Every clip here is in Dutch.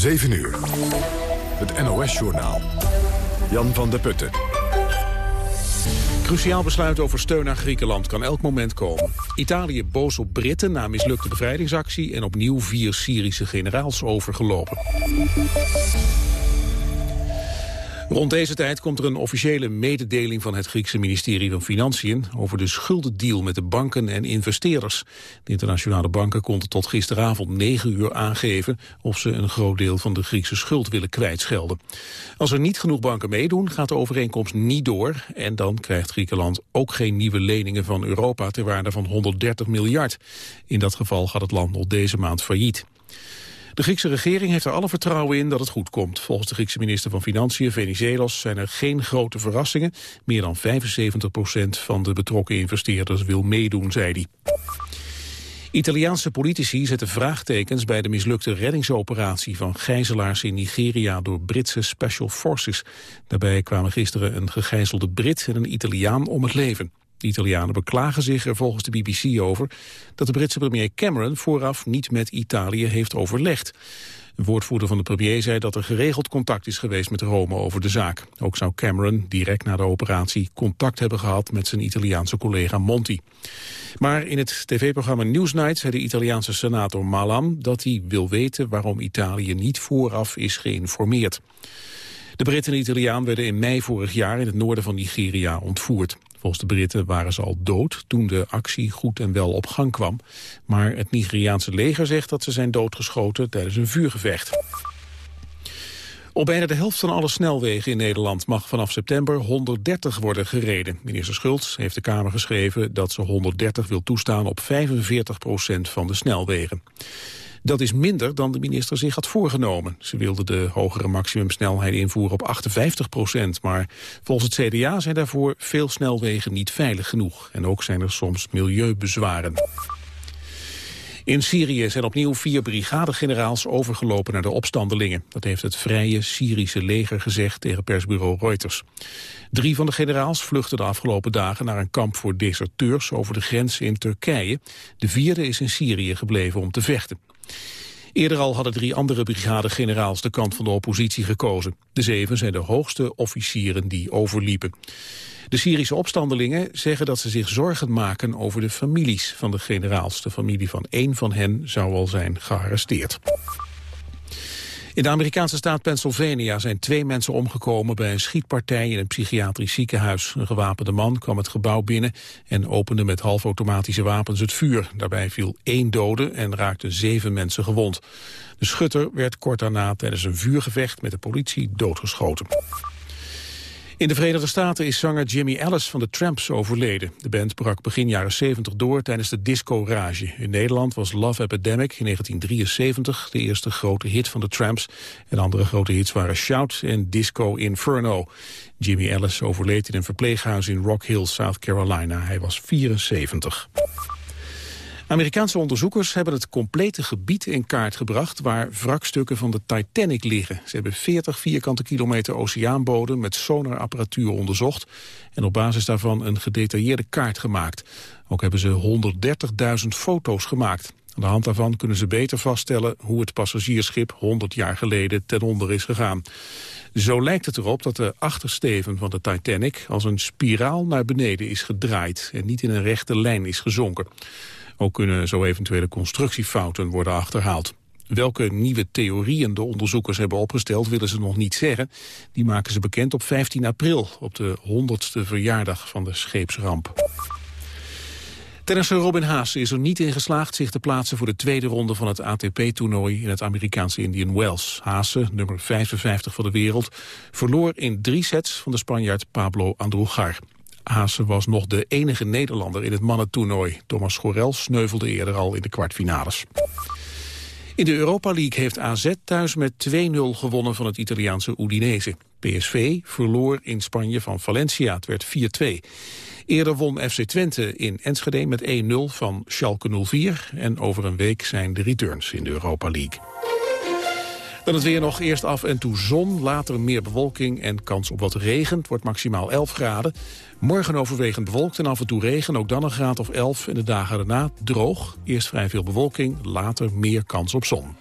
7 uur. Het NOS-journaal. Jan van der Putten. Cruciaal besluit over steun aan Griekenland kan elk moment komen. Italië boos op Britten na mislukte bevrijdingsactie... en opnieuw vier Syrische generaals overgelopen. Rond deze tijd komt er een officiële mededeling van het Griekse ministerie van Financiën over de schuldendeal met de banken en investeerders. De internationale banken konden tot gisteravond 9 uur aangeven of ze een groot deel van de Griekse schuld willen kwijtschelden. Als er niet genoeg banken meedoen, gaat de overeenkomst niet door en dan krijgt Griekenland ook geen nieuwe leningen van Europa ter waarde van 130 miljard. In dat geval gaat het land nog deze maand failliet. De Griekse regering heeft er alle vertrouwen in dat het goed komt. Volgens de Griekse minister van Financiën, Venizelos, zijn er geen grote verrassingen. Meer dan 75 procent van de betrokken investeerders wil meedoen, zei hij. Italiaanse politici zetten vraagtekens bij de mislukte reddingsoperatie van gijzelaars in Nigeria door Britse Special Forces. Daarbij kwamen gisteren een gegijzelde Brit en een Italiaan om het leven. De Italianen beklagen zich er volgens de BBC over dat de Britse premier Cameron vooraf niet met Italië heeft overlegd. Een woordvoerder van de premier zei dat er geregeld contact is geweest met Rome over de zaak. Ook zou Cameron direct na de operatie contact hebben gehad met zijn Italiaanse collega Monti. Maar in het tv-programma Newsnight zei de Italiaanse senator Malam dat hij wil weten waarom Italië niet vooraf is geïnformeerd. De Brit en Italiaan werden in mei vorig jaar in het noorden van Nigeria ontvoerd. Volgens de Britten waren ze al dood toen de actie goed en wel op gang kwam. Maar het Nigeriaanse leger zegt dat ze zijn doodgeschoten tijdens een vuurgevecht. Op bijna de helft van alle snelwegen in Nederland mag vanaf september 130 worden gereden. Minister Schultz heeft de Kamer geschreven dat ze 130 wil toestaan op 45 procent van de snelwegen. Dat is minder dan de minister zich had voorgenomen. Ze wilde de hogere maximumsnelheid invoeren op 58 procent. Maar volgens het CDA zijn daarvoor veel snelwegen niet veilig genoeg. En ook zijn er soms milieubezwaren. In Syrië zijn opnieuw vier brigadegeneraals overgelopen naar de opstandelingen. Dat heeft het vrije Syrische leger gezegd tegen persbureau Reuters. Drie van de generaals vluchtten de afgelopen dagen naar een kamp voor deserteurs over de grens in Turkije. De vierde is in Syrië gebleven om te vechten. Eerder al hadden drie andere brigadegeneraals de kant van de oppositie gekozen. De zeven zijn de hoogste officieren die overliepen. De Syrische opstandelingen zeggen dat ze zich zorgen maken over de families van de generaals. De familie van één van hen zou al zijn gearresteerd. In de Amerikaanse staat Pennsylvania zijn twee mensen omgekomen bij een schietpartij in een psychiatrisch ziekenhuis. Een gewapende man kwam het gebouw binnen en opende met halfautomatische wapens het vuur. Daarbij viel één dode en raakten zeven mensen gewond. De schutter werd kort daarna tijdens een vuurgevecht met de politie doodgeschoten. In de Verenigde Staten is zanger Jimmy Ellis van de Tramps overleden. De band brak begin jaren 70 door tijdens de disco-rage. In Nederland was Love Epidemic in 1973 de eerste grote hit van de Tramps. En andere grote hits waren Shout en Disco Inferno. Jimmy Ellis overleed in een verpleeghuis in Rock Hill, South Carolina. Hij was 74. Amerikaanse onderzoekers hebben het complete gebied in kaart gebracht waar wrakstukken van de Titanic liggen. Ze hebben 40 vierkante kilometer oceaanbodem met sonarapparatuur onderzocht en op basis daarvan een gedetailleerde kaart gemaakt. Ook hebben ze 130.000 foto's gemaakt. Aan de hand daarvan kunnen ze beter vaststellen hoe het passagiersschip 100 jaar geleden ten onder is gegaan. Zo lijkt het erop dat de achtersteven van de Titanic als een spiraal naar beneden is gedraaid en niet in een rechte lijn is gezonken. Ook kunnen zo eventuele constructiefouten worden achterhaald. Welke nieuwe theorieën de onderzoekers hebben opgesteld willen ze nog niet zeggen. Die maken ze bekend op 15 april, op de 100ste verjaardag van de scheepsramp. Tennisser Robin Haas is er niet in geslaagd zich te plaatsen voor de tweede ronde van het ATP-toernooi in het Amerikaanse Indian Wells. Haase, nummer 55 van de wereld, verloor in drie sets van de Spanjaard Pablo Andújar. Haase was nog de enige Nederlander in het mannentoernooi. Thomas Schorel sneuvelde eerder al in de kwartfinales. In de Europa League heeft AZ thuis met 2-0 gewonnen van het Italiaanse Udinese. PSV verloor in Spanje van Valencia, het werd 4-2. Eerder won FC Twente in Enschede met 1-0 van Schalke 04... en over een week zijn de returns in de Europa League. Dan het weer nog eerst af en toe zon, later meer bewolking en kans op wat regen. Het wordt maximaal 11 graden. Morgen overwegend bewolkt en af en toe regen, ook dan een graad of 11. En de dagen daarna droog, eerst vrij veel bewolking, later meer kans op zon.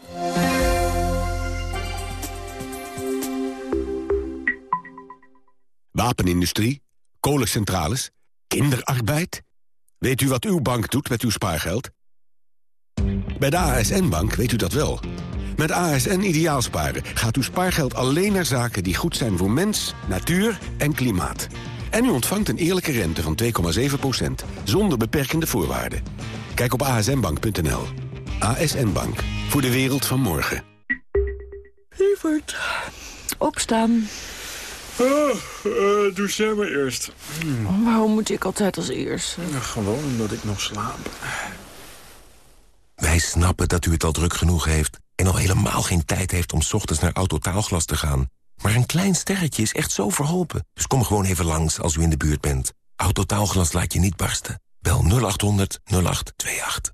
Wapenindustrie, kolencentrales, kinderarbeid. Weet u wat uw bank doet met uw spaargeld? Bij de ASN-bank weet u dat wel... Met ASN Ideaalsparen gaat uw spaargeld alleen naar zaken die goed zijn voor mens, natuur en klimaat. En u ontvangt een eerlijke rente van 2,7%, zonder beperkende voorwaarden. Kijk op asnbank.nl. ASN Bank, voor de wereld van morgen. Lievert, opstaan. Oh, uh, doe jij maar eerst. Waarom moet ik altijd als eerst? gewoon omdat ik nog slaap. Wij snappen dat u het al druk genoeg heeft... en al helemaal geen tijd heeft om ochtends naar Autotaalglas te gaan. Maar een klein sterretje is echt zo verholpen. Dus kom gewoon even langs als u in de buurt bent. Autotaalglas laat je niet barsten. Bel 0800 0828.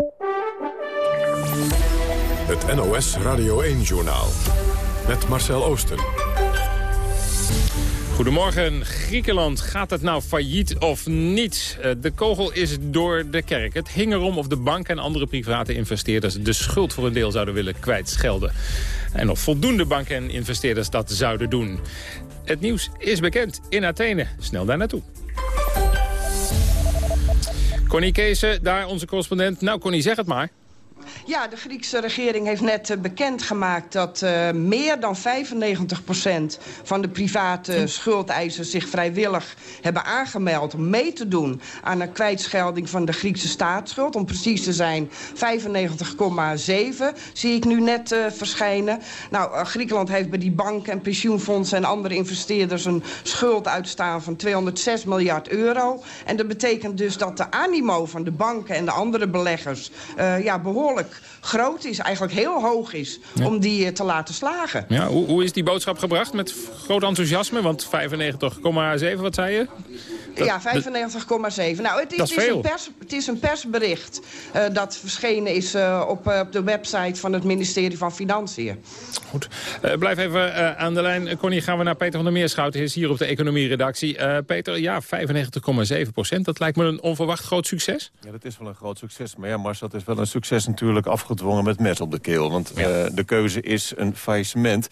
Het NOS Radio 1-journaal. Met Marcel Oosten. Goedemorgen. Griekenland, gaat het nou failliet of niet? Eh, de kogel is door de kerk. Het hing erom of de bank en andere private investeerders... de schuld voor een deel zouden willen kwijtschelden. En of voldoende banken en investeerders dat zouden doen. Het nieuws is bekend in Athene. Snel daar naartoe. Connie Kees, daar onze correspondent. Nou, Connie, zeg het maar. Ja, de Griekse regering heeft net uh, bekendgemaakt dat uh, meer dan 95% van de private schuldeisers zich vrijwillig hebben aangemeld om mee te doen aan een kwijtschelding van de Griekse staatsschuld. Om precies te zijn 95,7 zie ik nu net uh, verschijnen. Nou, Griekenland heeft bij die banken en pensioenfondsen en andere investeerders een schuld uitstaan van 206 miljard euro. En dat betekent dus dat de animo van de banken en de andere beleggers ja, behoorlijk groot is, eigenlijk heel hoog is, om die eh, te laten slagen. Ja, hoe, hoe is die boodschap gebracht? Met groot enthousiasme, want 95,7, wat zei je? ja, 95,7. Nou, het is, is een pers, het is een persbericht uh, dat verschenen is uh, op, uh, op de website van het ministerie van Financiën. Goed. blijf even aan de lijn. Connie, gaan we naar Peter van der Meerschout. Hij is hier op de economieredactie. Peter, ja, 95,7 procent. Dat lijkt me een onverwacht groot succes. Ja, dat is wel een groot succes. Maar ja, Mars, dat is wel een succes natuurlijk afgedwongen met mes op de keel. Want ja. de keuze is een faillissement.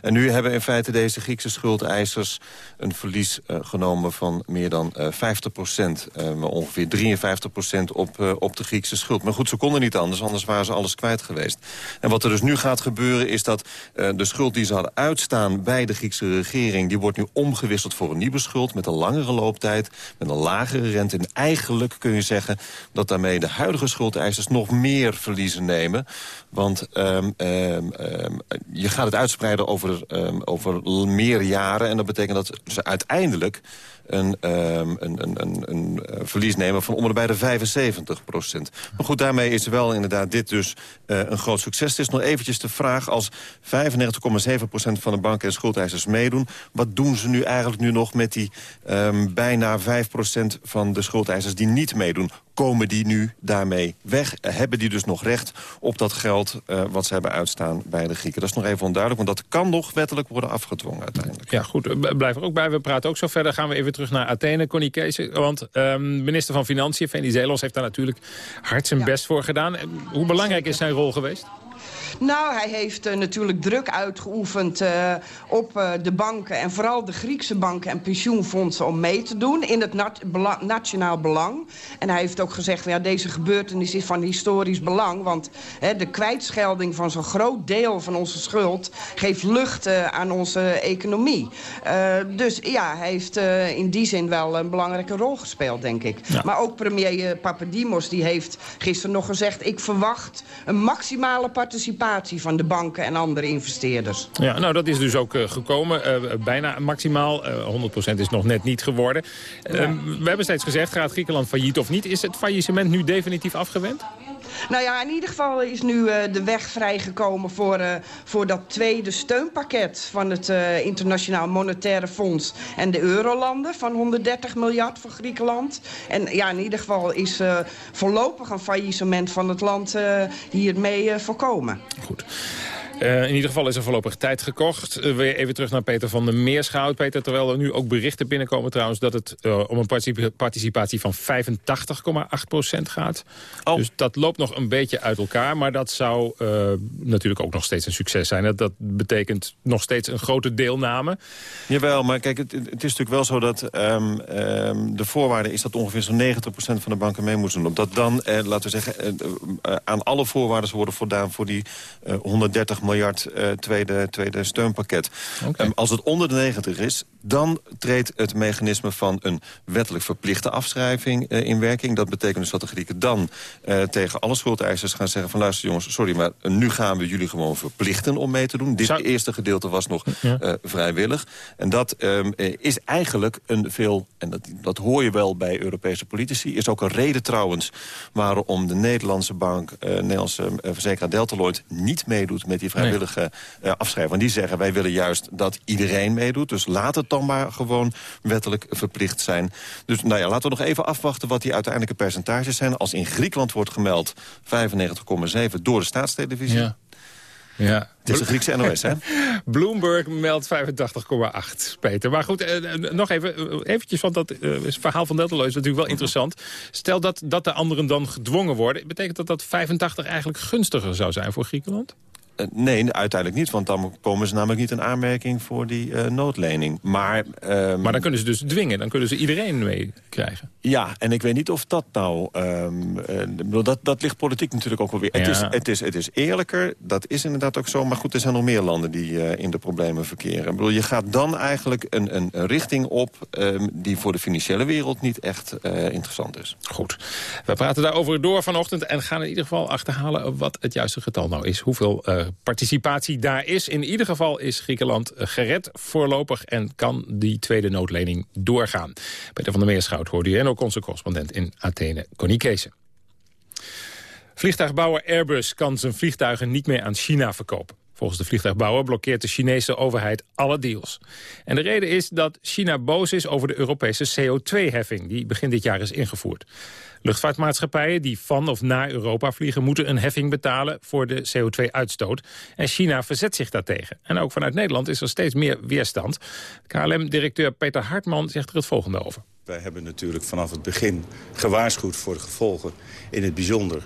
En nu hebben in feite deze Griekse schuldeisers een verlies genomen van meer dan dan 50 procent, uh, ongeveer 53 procent op, op de Griekse schuld. Maar goed, ze konden niet anders, anders waren ze alles kwijt geweest. En wat er dus nu gaat gebeuren is dat de schuld die ze hadden uitstaan bij de Griekse regering... die wordt nu omgewisseld voor een nieuwe schuld met een langere looptijd, met een lagere rente. En eigenlijk kun je zeggen dat daarmee de huidige schuldeisers nog meer verliezen nemen. Want um, um, um, je gaat het uitspreiden over, over meer jaren. En dat betekent dat ze uiteindelijk een, um, een, een, een, een eh, verlies nemen van bij de 75 procent. Maar goed, daarmee is wel inderdaad dit dus uh, een groot succes. Het is nog eventjes de vraag, als 95,7 procent van de banken en schuldeisers meedoen... wat doen ze nu eigenlijk nu nog met die um, bijna 5 procent van de schuldeisers die niet meedoen? komen die nu daarmee weg? Hebben die dus nog recht op dat geld wat ze hebben uitstaan bij de Grieken? Dat is nog even onduidelijk, want dat kan nog wettelijk worden afgedwongen uiteindelijk. Ja, goed. Blijf er ook bij. We praten ook zo verder. Gaan we even terug naar Athene, Connie Kees. Want um, minister van Financiën, Venizelos, heeft daar natuurlijk hard zijn ja. best voor gedaan. Hoe belangrijk is zijn rol geweest? Nou, hij heeft uh, natuurlijk druk uitgeoefend uh, op uh, de banken... en vooral de Griekse banken en pensioenfondsen om mee te doen... in het nat bela nationaal belang. En hij heeft ook gezegd, ja, deze gebeurtenis is van historisch belang... want hè, de kwijtschelding van zo'n groot deel van onze schuld... geeft lucht aan onze economie. dus ja, hij heeft in die zin wel een belangrijke rol gespeeld, denk ik. Ja. Maar ook premier Papadimos die heeft gisteren nog gezegd... ik verwacht een maximale participatie van de banken en andere investeerders. Ja, nou dat is dus ook uh, gekomen. Uh, bijna maximaal. Uh, 100% is nog net niet geworden. Ja. we hebben steeds gezegd, gaat Griekenland failliet of niet? Is het faillissement nu definitief afgewend? Nou ja, in ieder geval is nu uh, de weg vrijgekomen voor, uh, voor dat tweede steunpakket van het uh, Internationaal Monetaire Fonds en de Eurolanden van 130 miljard voor Griekenland. En ja, in ieder geval is voorlopig een faillissement van het land hiermee voorkomen. Goed. Uh, in ieder geval is er voorlopig tijd gekocht. Uh, weer even terug naar Peter van der Meerschout. Peter, terwijl er nu ook berichten binnenkomen trouwens... dat het uh, om een participatie van 85,8% gaat. Oh. Dus dat loopt nog een beetje uit elkaar. Maar dat zou natuurlijk ook nog steeds een succes zijn. Dat, dat, betekent nog steeds een grote deelname. Jawel, maar kijk, het, het is natuurlijk wel zo dat... Um, um, de voorwaarde is dat ongeveer zo'n 90% van de banken mee moeten doen. Dat dan, laten we zeggen, aan alle voorwaarden worden voldaan... voor die 130 miljard uh, tweede, tweede steunpakket. Okay. Um, als het onder de 90 is, dan treedt het mechanisme van een wettelijk verplichte afschrijving uh, in werking. Dat betekent dus dat de Grieken dan uh, tegen alle schuldeisers gaan zeggen van... luister jongens, sorry, maar nu gaan we jullie gewoon verplichten om mee te doen. Dit Zou... eerste gedeelte was nog ja. vrijwillig. En dat um, is eigenlijk een veel, en dat, dat hoor je wel bij Europese politici... is ook een reden trouwens waarom de Nederlandse bank... Nederlandse verzekeraar Deltaloid niet meedoet met die vrijwillige nee. afschrijven. Want die zeggen, wij willen juist dat iedereen meedoet. Dus laat het dan maar gewoon wettelijk verplicht zijn. Dus nou ja, laten we nog even afwachten wat die uiteindelijke percentages zijn. Als in Griekenland wordt gemeld 95,7 door de staatstelevisie... Ja. Ja. Het is de Griekse NOS, hè? Bloomberg meldt 85,8, Peter. Maar goed, eh, nog even, eh, eventjes, want dat verhaal van Deltaloid is natuurlijk wel interessant. Stel dat, dat de anderen dan gedwongen worden. Betekent dat dat 85 eigenlijk gunstiger zou zijn voor Griekenland? Uh, nee, uiteindelijk niet. Want dan komen ze namelijk niet in aanmerking voor die uh, noodlening. Maar, um, maar dan kunnen ze dus dwingen. Dan kunnen ze iedereen meekrijgen. Ja, en ik weet niet of dat nou... Um, uh, dat, dat ligt politiek natuurlijk ook wel weer. Ja. Het, is, het, is, het is eerlijker, dat is inderdaad ook zo. Maar goed, er zijn nog meer landen die in de problemen verkeren. Ik bedoel, je gaat dan eigenlijk een, een, een richting op... Um, die voor de financiële wereld niet echt interessant is. Goed. We praten daarover door vanochtend... en gaan in ieder geval achterhalen wat het juiste getal nou is. Hoeveel participatie daar is. In ieder geval is Griekenland gered voorlopig... en kan die tweede noodlening doorgaan. Peter van der Meerschout hoorde u en ook onze correspondent in Athene, Connie. Vliegtuigbouwer Airbus kan zijn vliegtuigen niet meer aan China verkopen. Volgens de vliegtuigbouwer blokkeert de Chinese overheid alle deals. En de reden is dat China boos is over de Europese CO2-heffing... die begin dit jaar is ingevoerd. Luchtvaartmaatschappijen die van of naar Europa vliegen... moeten een heffing betalen voor de CO2-uitstoot. En China verzet zich daartegen. En ook vanuit Nederland is er steeds meer weerstand. KLM-directeur Peter Hartman zegt er het volgende over. Wij hebben natuurlijk vanaf het begin gewaarschuwd voor de gevolgen... in het bijzonder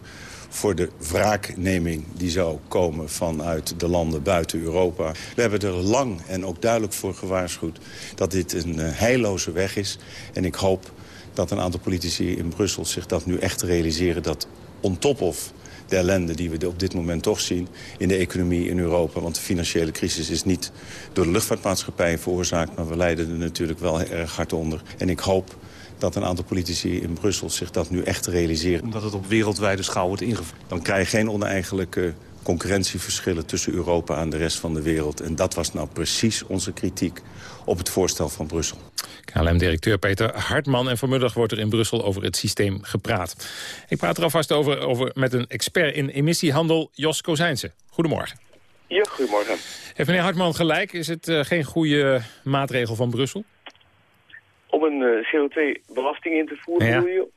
voor de wraakneming die zou komen vanuit de landen buiten Europa. We hebben er lang en ook duidelijk voor gewaarschuwd dat dit een uh, heilloze weg is. En ik hoop dat een aantal politici in Brussel zich dat nu echt realiseren... dat on top of de ellende die we op dit moment toch zien in de economie in Europa. Want de financiële crisis is niet door de luchtvaartmaatschappijen veroorzaakt... maar we lijden er natuurlijk wel erg hard onder. En ik hoop dat een aantal politici in Brussel zich dat nu echt realiseren. Omdat het op wereldwijde schaal wordt ingevoerd. Dan krijg je geen oneigenlijke concurrentieverschillen tussen Europa en de rest van de wereld. En dat was nou precies onze kritiek op het voorstel van Brussel. KLM-directeur Peter Hartman. En vanmiddag wordt er in Brussel over het systeem gepraat. Ik praat er alvast over, over met een expert in emissiehandel, Jos Kozijnse. Goedemorgen. Ja, goedemorgen. Heeft meneer Hartman gelijk? Is het uh, geen goede maatregel van Brussel? Om een uh, CO2-belasting in te voeren, ja. je?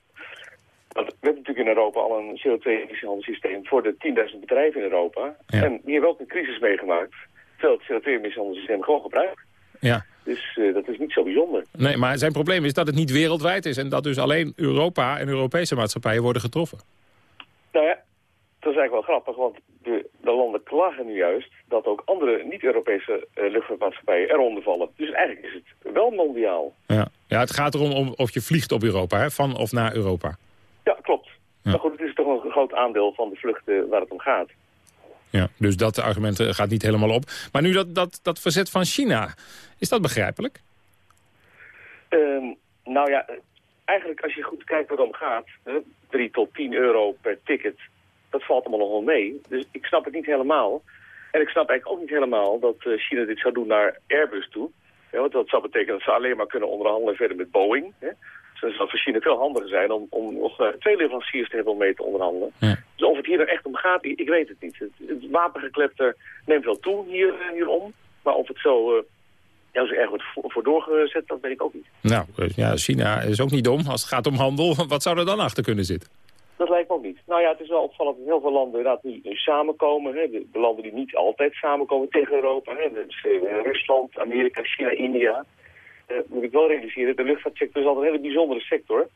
Want we hebben natuurlijk in Europa al een CO2-emissiehandelssysteem voor de 10.000 bedrijven in Europa. Ja. En die hebben ook een crisis meegemaakt. Terwijl het CO2-emissiehandelssysteem gewoon gebruikt. Ja. Dus uh, dat is niet zo bijzonder. Nee, maar zijn probleem is dat het niet wereldwijd is... en dat dus alleen Europa en Europese maatschappijen worden getroffen. Nou ja, dat is eigenlijk wel grappig, want de, de landen klagen nu juist... dat ook andere niet-Europese uh, luchtvaartmaatschappijen eronder vallen. Dus eigenlijk is het wel mondiaal. Ja, ja het gaat erom om of je vliegt op Europa, hè? van of naar Europa. Ja. Maar goed, het is toch een groot aandeel van de vluchten waar het om gaat. Ja, dus dat argument eh, gaat niet helemaal op. Maar nu dat, dat, dat verzet van China, is dat begrijpelijk? Um, nou ja, eigenlijk als je goed kijkt waar het om gaat... Hè, 3 tot 10 euro per ticket, dat valt allemaal nog wel mee. Dus ik snap het niet helemaal. En ik snap eigenlijk ook niet helemaal dat uh, China dit zou doen naar Airbus toe. Ja, want dat zou betekenen dat ze alleen maar kunnen onderhandelen verder met Boeing. Hè. Dus het zou voor China veel handiger zijn om, om nog uh, twee leveranciers te hebben om mee te onderhandelen. Dus of het hier er echt om gaat, ik, ik weet het niet. Het, het wapengeklepter neemt wel toe hier, hierom. Maar of het zo ja, zo erg wordt voor, doorgezet, dat weet ik ook niet. Nou, ja, China is ook niet dom als het gaat om handel. Wat zou er dan achter kunnen zitten? Dat lijkt me ook niet. Nou ja, het is wel opvallend dat heel veel landen inderdaad nu, samenkomen. Hè. De, landen die niet altijd samenkomen tegen Europa. Hè. Dus, uh, Rusland, Amerika, China, India. Uh, moet ik wel realiseren, de luchtvaartsector is altijd een hele bijzondere sector.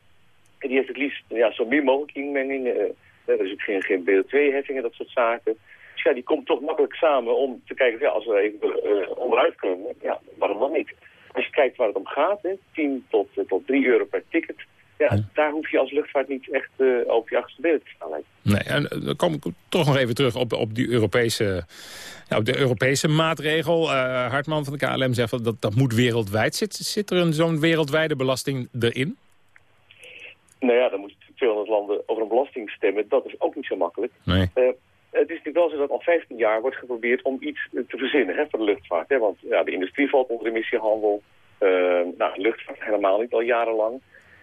En die heeft het liefst ja, zo min mogelijk inmenging. Uh, er is ook geen, geen BO2-heffingen, dat soort zaken. Dus ja, die komt toch makkelijk samen om te kijken, ja, als we even onderuit kunnen, ja, waarom dan niet? Als je kijkt waar het om gaat, hè, 10 tot, tot 3 euro per ticket ja, daar hoef je als luchtvaart niet echt uh, op je achterste benen te staan. Nee, en eh, dan kom ik toch nog even terug op, op, die Europese, ja, op de Europese maatregel. Uh, Hartman van de KLM zegt dat dat moet wereldwijd. Zit, zit er zo'n wereldwijde belasting erin? Nou ja, dan moeten 200 landen over een belasting stemmen. Dat is ook niet zo makkelijk. Nee. Uh, het is natuurlijk wel zo dat al 15 jaar wordt geprobeerd om iets te verzinnen hè, voor de luchtvaart. Hè? Want ja, de industrie valt onder emissiehandel. Uh, nou, de luchtvaart helemaal niet al jarenlang.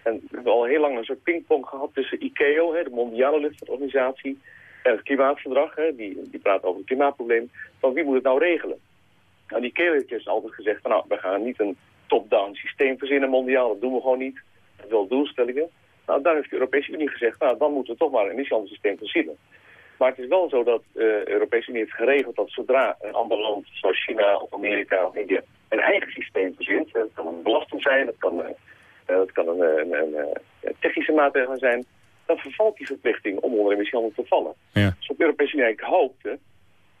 En we hebben al heel lang een soort pingpong gehad tussen ICAO, hè, de mondiale luchtvaartorganisatie, en het klimaatverdrag, hè, die, die praat over het klimaatprobleem, van wie moet het nou regelen? Nou, die ICAO heeft dus altijd gezegd van nou, we gaan niet een top-down systeem verzinnen mondiaal, dat doen we gewoon niet. Wel doelstellingen. Nou, daar heeft de Europese Unie gezegd, nou, dan moeten we toch maar een emissiehandelssysteem verzinnen. Maar het is wel zo dat uh, de Europese Unie heeft geregeld dat zodra een ander land, zoals China of Amerika of India, een eigen systeem verzint, dat kan een belasting zijn, dat kan eh, dat kan een, een, een, een technische maatregel zijn, dan vervalt die verplichting om onder emissiehandel te vallen. Ja. Dus op Europese Unie hoopte,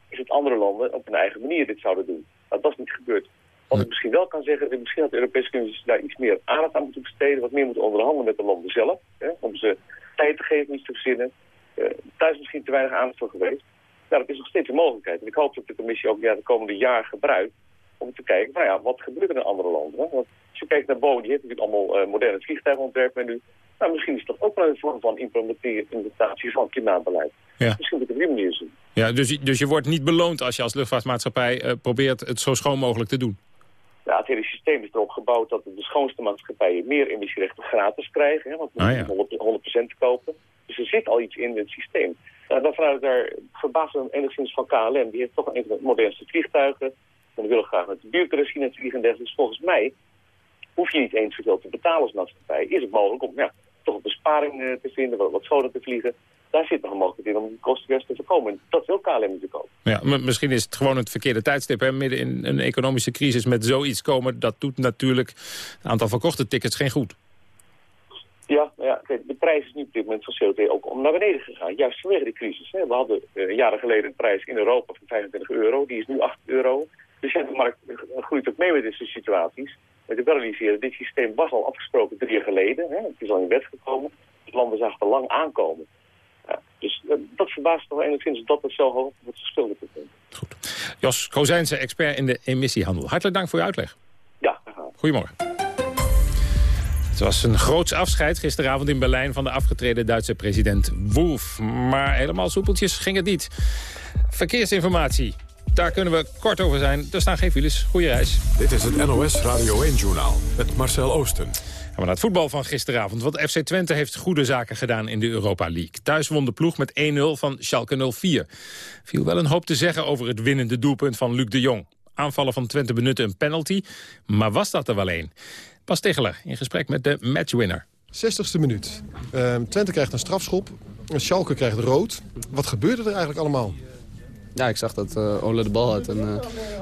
is dat andere landen op hun eigen manier dit zouden doen. Dat is niet gebeurd. Wat ik misschien wel kan zeggen, is misschien had de Europese Unie daar iets meer aandacht aan moeten besteden, wat meer moeten onderhandelen met de landen zelf, hè, om ze tijd te geven, iets te verzinnen. Uh, daar is misschien te weinig aandacht voor geweest. Nou, dat is nog steeds een mogelijkheid. En ik hoop dat de commissie ook ja, de komende jaar gebruikt om te kijken, nou ja, wat gebeurt er in andere landen? Hè? Want als je kijkt naar Boeing, die heeft natuurlijk allemaal uh, moderne vliegtuigontwerpen nu. Nou, misschien is dat ook wel een vorm van implementatie van klimaatbeleid. Ja. Misschien moet ik op die manier zien. Ja, dus, dus je wordt niet beloond als je als luchtvaartmaatschappij uh, probeert het zo schoon mogelijk te doen? Ja, het hele systeem is erop gebouwd dat de schoonste maatschappijen meer emissierechten gratis krijgen. Hè, want we ah, ja. 100%, 100 kopen. Dus er zit al iets in het systeem. Nou, dan vanuit daar verbaasd enigszins van KLM. Die heeft toch een van de modernste vliegtuigen. En die willen graag met de buurkerosine vliegen en dergelijke. Dus volgens mij hoef je niet eens zoveel te betalen als maatschappij. Is het mogelijk om ja, toch een besparing uh, te vinden, wat, wat schoner te vliegen. Daar zit nog een mogelijkheid in om die kosten juist te voorkomen. Dat wil KLM natuurlijk ook. Ja, misschien is het gewoon het verkeerde tijdstip. Hè? Midden in een economische crisis met zoiets komen... dat doet natuurlijk het aantal verkochte tickets geen goed. Ja, ja de prijs is nu op dit moment van CO2 ook om naar beneden gegaan. Juist vanwege de crisis. Hè. We hadden uh, jaren geleden een prijs in Europa van 25 euro. Die is nu 8 euro. Dus ja, de markt groeit ook mee met deze situaties. Maar je wel realiseren, dit systeem was al afgesproken drie jaar geleden. Hè? Het is al in wet gekomen. De landen zagen er lang aankomen. Ja, dus uh, dat verbaast nog enigszins dat het zo hoog wordt gespeeld Goed. Jos Kozijnse, expert in de emissiehandel. Hartelijk dank voor je uitleg. Ja, Goedemorgen. Het was een groots afscheid gisteravond in Berlijn... van de afgetreden Duitse president Wolf. Maar helemaal soepeltjes ging het niet. Verkeersinformatie. Daar kunnen we kort over zijn. Er staan geen files. Goeie reis. Dit is het NOS Radio 1-journaal met Marcel Oosten. Gaan we naar het voetbal van gisteravond. Want FC Twente heeft goede zaken gedaan in de Europa League. Thuis won de ploeg met 1-0 van Schalke 04. Viel wel een hoop te zeggen over het winnende doelpunt van Luc de Jong. Aanvallen van Twente benutten een penalty, maar was dat er wel een? Pas Ticheler in gesprek met de matchwinner. 60ste minuut. Uh, Twente krijgt een strafschop. Schalke krijgt rood. Wat gebeurde er eigenlijk allemaal? Ja, ik zag dat uh, Ole de bal had. En, uh,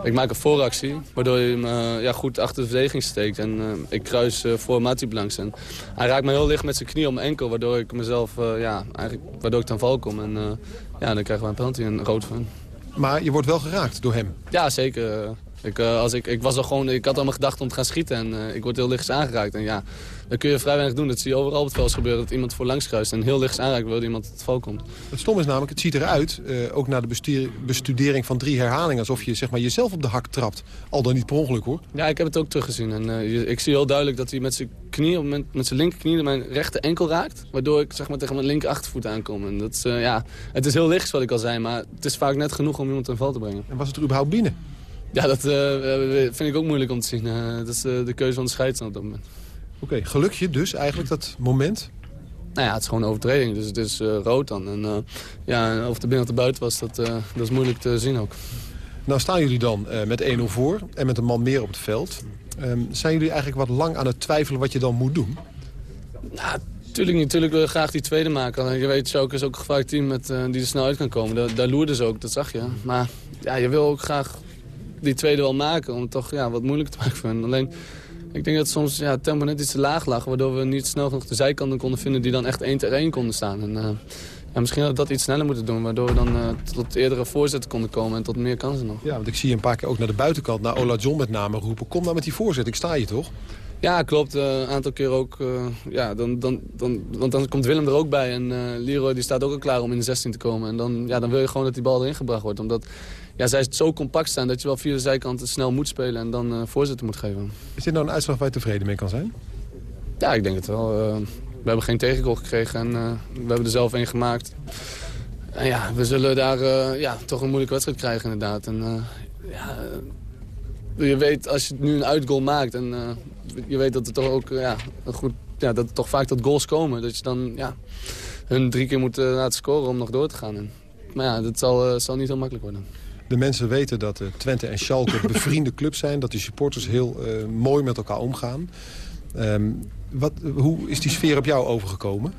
ik maak een vooractie, waardoor hij hem uh, ja, goed achter de verdediging steekt. En ik kruis voor Matip langs. En hij raakt me heel licht met zijn knie om mijn enkel, waardoor ik mezelf, ja, eigenlijk, waardoor ik ten val kom. En ja, dan krijgen we een penalty en rood van. Maar je wordt wel geraakt door hem? Ja, zeker. Ik, als ik, ik, was al gewoon, ik had al mijn gedachten om te gaan schieten en ik word heel licht aangeraakt. En ja, dan kun je vrij weinig doen. Dat zie je overal op het veld gebeuren. Dat iemand voor langs kruist en heel licht aanraakt wil iemand het val komt. Het stom is namelijk, het ziet eruit, uh, ook na de bestudering van drie herhalingen... alsof je zeg maar, jezelf op de hak trapt. Al dan niet per ongeluk hoor. Ja, ik heb het ook teruggezien. En, ik zie heel duidelijk dat hij met zijn knie, met, met zijn linkerknie mijn rechter enkel raakt. Waardoor ik zeg maar, tegen mijn linker achtervoet aankom. En dat is, ja, het is heel licht, wat ik al zei. Maar het is vaak net genoeg om iemand ten val te brengen. En was het er überhaupt binnen? Ja, dat vind ik ook moeilijk om te zien. dat is de keuze van de scheidsrechter op dat moment. Oké, gelukje dus eigenlijk dat moment? Nou ja, het is gewoon een overtreding, dus het is rood dan. En ja, of de binnen of de buiten was, dat, dat is moeilijk te zien ook. Nou staan jullie dan met 1-0 voor en met een man meer op het veld. Um, zijn jullie eigenlijk wat lang aan het twijfelen wat je dan moet doen? Nou, Tuurlijk niet. Tuurlijk wil je graag die tweede maken. Je weet, Schalke is ook een gevaarlijk team met, uh, die er snel uit kan komen. Daar, daar loerde ze ook, dat zag je. Maar ja, je wil ook graag die tweede wel maken. Om het toch ja, wat moeilijker te maken voor hen. Alleen, ik denk dat soms ja, het tempo net iets te laag lag. Waardoor we niet snel genoeg de zijkanten konden vinden die dan echt één tegen één konden staan. En, uh, ja, misschien hadden we dat iets sneller moeten doen. Waardoor we dan uh, tot eerdere voorzetten konden komen en tot meer kansen nog. Ja, want ik zie een paar keer ook naar de buitenkant, naar Ola John met name roepen. Kom nou met die voorzet, ik sta je toch? Ja, klopt. Een uh, aantal keer ook. Uh, ja, dan, dan, dan, want dan komt Willem er ook bij. En uh, Leroy die staat ook al klaar om in de 16 te komen. En dan, ja, dan wil je gewoon dat die bal erin gebracht wordt. Omdat ja, zij zo compact staan dat je wel via de zijkant snel moet spelen. En dan voorzitter moet geven. Is dit nou een uitslag waar je tevreden mee kan zijn? Ja, ik denk het wel. we hebben geen tegengoal gekregen en we hebben er zelf één gemaakt. En ja, we zullen daar ja, toch een moeilijke wedstrijd krijgen inderdaad. En, ja, je weet als je nu een uitgoal maakt en je weet dat er toch ook ja, een goed, ja, dat er toch vaak tot goals komen. Dat je dan ja, hun drie keer moet laten scoren om nog door te gaan. En, maar ja, dat zal, uh, zal niet heel makkelijk worden. De mensen weten dat uh, Twente en Schalke bevriende clubs zijn. Dat de supporters heel uh, mooi met elkaar omgaan. Um, wat, hoe is die sfeer op jou overgekomen?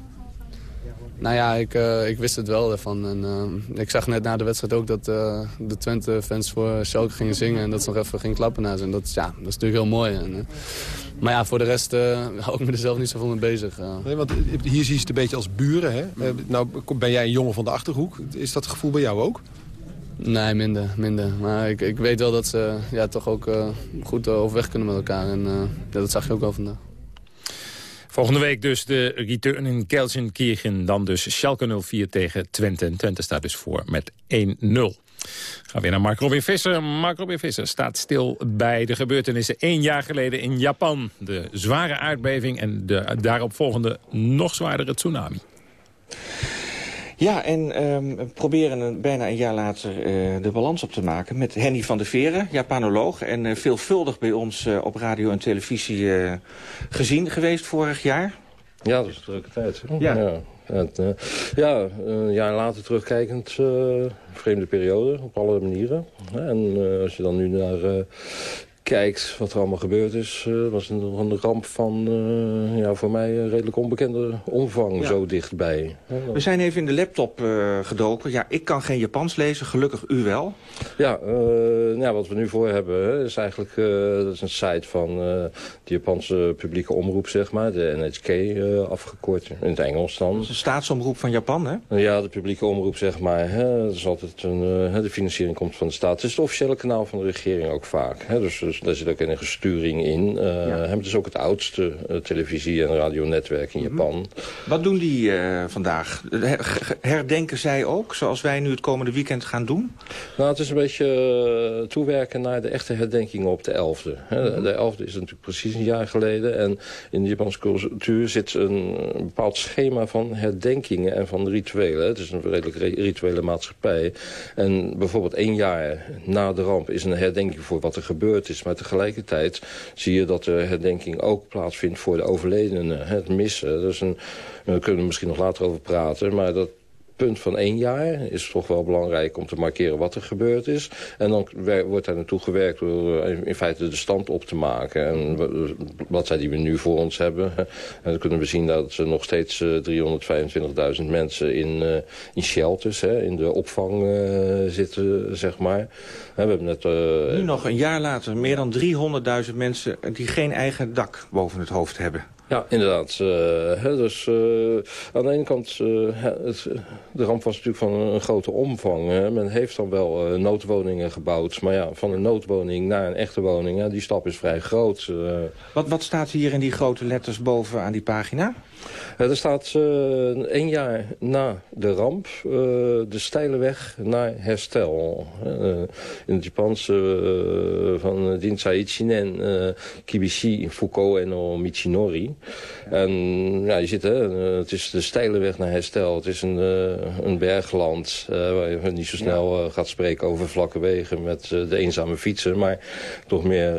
Nou ja, ik, uh, ik wist het wel ervan. En, uh, ik zag net na de wedstrijd ook dat uh, de Twente-fans voor Schalke gingen zingen... en dat ze nog even gingen klappen naar ze. En dat, ja, dat is natuurlijk heel mooi. En, maar ja, voor de rest hou ik me er zelf niet zoveel mee bezig. Nee, want hier zie je het een beetje als buren. Hè? nou ben jij een jongen van de Achterhoek. Is dat gevoel bij jou ook? Nee, minder. minder. Maar ik, ik weet wel dat ze ja, toch ook goed overweg kunnen met elkaar. En ja, dat zag je ook wel vandaag. Volgende week dus de return in Kelsenkirchen. Dan dus Schalke 04 tegen Twente. Twente staat dus voor met 1-0. Gaan we weer naar Mark Robin Visser. Mark Visser staat stil bij de gebeurtenissen één jaar geleden in Japan. De zware aardbeving en de daaropvolgende nog zwaardere tsunami. Ja, en um, proberen een, bijna een jaar later uh, de balans op te maken met Henny van der Veren, Japanoloog. En uh, veelvuldig bij ons uh, op radio en televisie gezien geweest vorig jaar. Ja, dat is een drukke tijd. Ja. ja. Ja, een jaar later terugkijkend, vreemde periode op alle manieren. En als je dan nu naar kijkt wat er allemaal gebeurd is... Uh, was een, een ramp van uh, ja, voor mij een redelijk onbekende omvang zo dichtbij. We zijn even in de laptop uh, gedoken. Ja, ik kan geen Japans lezen, gelukkig u wel. Ja, ja wat we nu voor hebben is eigenlijk dat is een site van de Japanse publieke omroep, zeg maar. De NHK afgekort, in het Engels dan. Dat is de staatsomroep van Japan, hè? Ja, de publieke omroep, zeg maar. Hè. Dat is altijd een, de financiering komt van de staat. Het is het officiële kanaal van de regering ook vaak. Hè. Dus, dus daar zit ook enige sturing in. Uh, ja. Het is ook het oudste uh, televisie- en radionetwerk in Japan. Mm -hmm. Wat doen die uh, vandaag? Herdenken zij ook, zoals wij nu het komende weekend gaan doen? Nou, het is een beetje toewerken naar de echte herdenkingen op de 11e. Mm -hmm. De 11e is natuurlijk precies een jaar geleden. En in de Japanse cultuur zit een bepaald schema van herdenkingen en van rituelen. Het is een redelijk rituele maatschappij. En bijvoorbeeld één jaar na de ramp is een herdenking voor wat er gebeurd is. Maar tegelijkertijd zie je dat de herdenking ook plaatsvindt voor de overledenen. Het missen, is een, daar kunnen we misschien nog later over praten. Maar dat punt van één jaar is toch wel belangrijk om te markeren wat er gebeurd is. En dan wordt daar naartoe gewerkt door eh, in feite de stand op te maken. En wat zij die we nu voor ons hebben. En dan kunnen we zien dat er nog steeds 325.000 eh, mensen in, uh, in shelters, hè, in de opvang zitten, zeg maar. We hebben net, nu nog een jaar later meer dan 300.000 mensen die geen eigen dak boven het hoofd hebben. Ja, inderdaad. Hè, dus uh, aan de ene kant, uh, het, de ramp was natuurlijk van een, grote omvang. Hè. Men heeft dan wel noodwoningen gebouwd. Maar ja, van een noodwoning naar een echte woning, hè, die stap is vrij groot. Wat, wat staat hier in die grote letters boven aan die pagina? Er staat uh, één jaar na de ramp uh, de steile weg naar herstel. In het Japanse van Dinsai Ichinen, Kibishi, Foucault en Michinori. En ja, je ziet, hè, het is de steile weg naar herstel. Het is een, een bergland waar je niet zo snel gaat spreken over vlakke wegen met de eenzame fietsen. Maar toch meer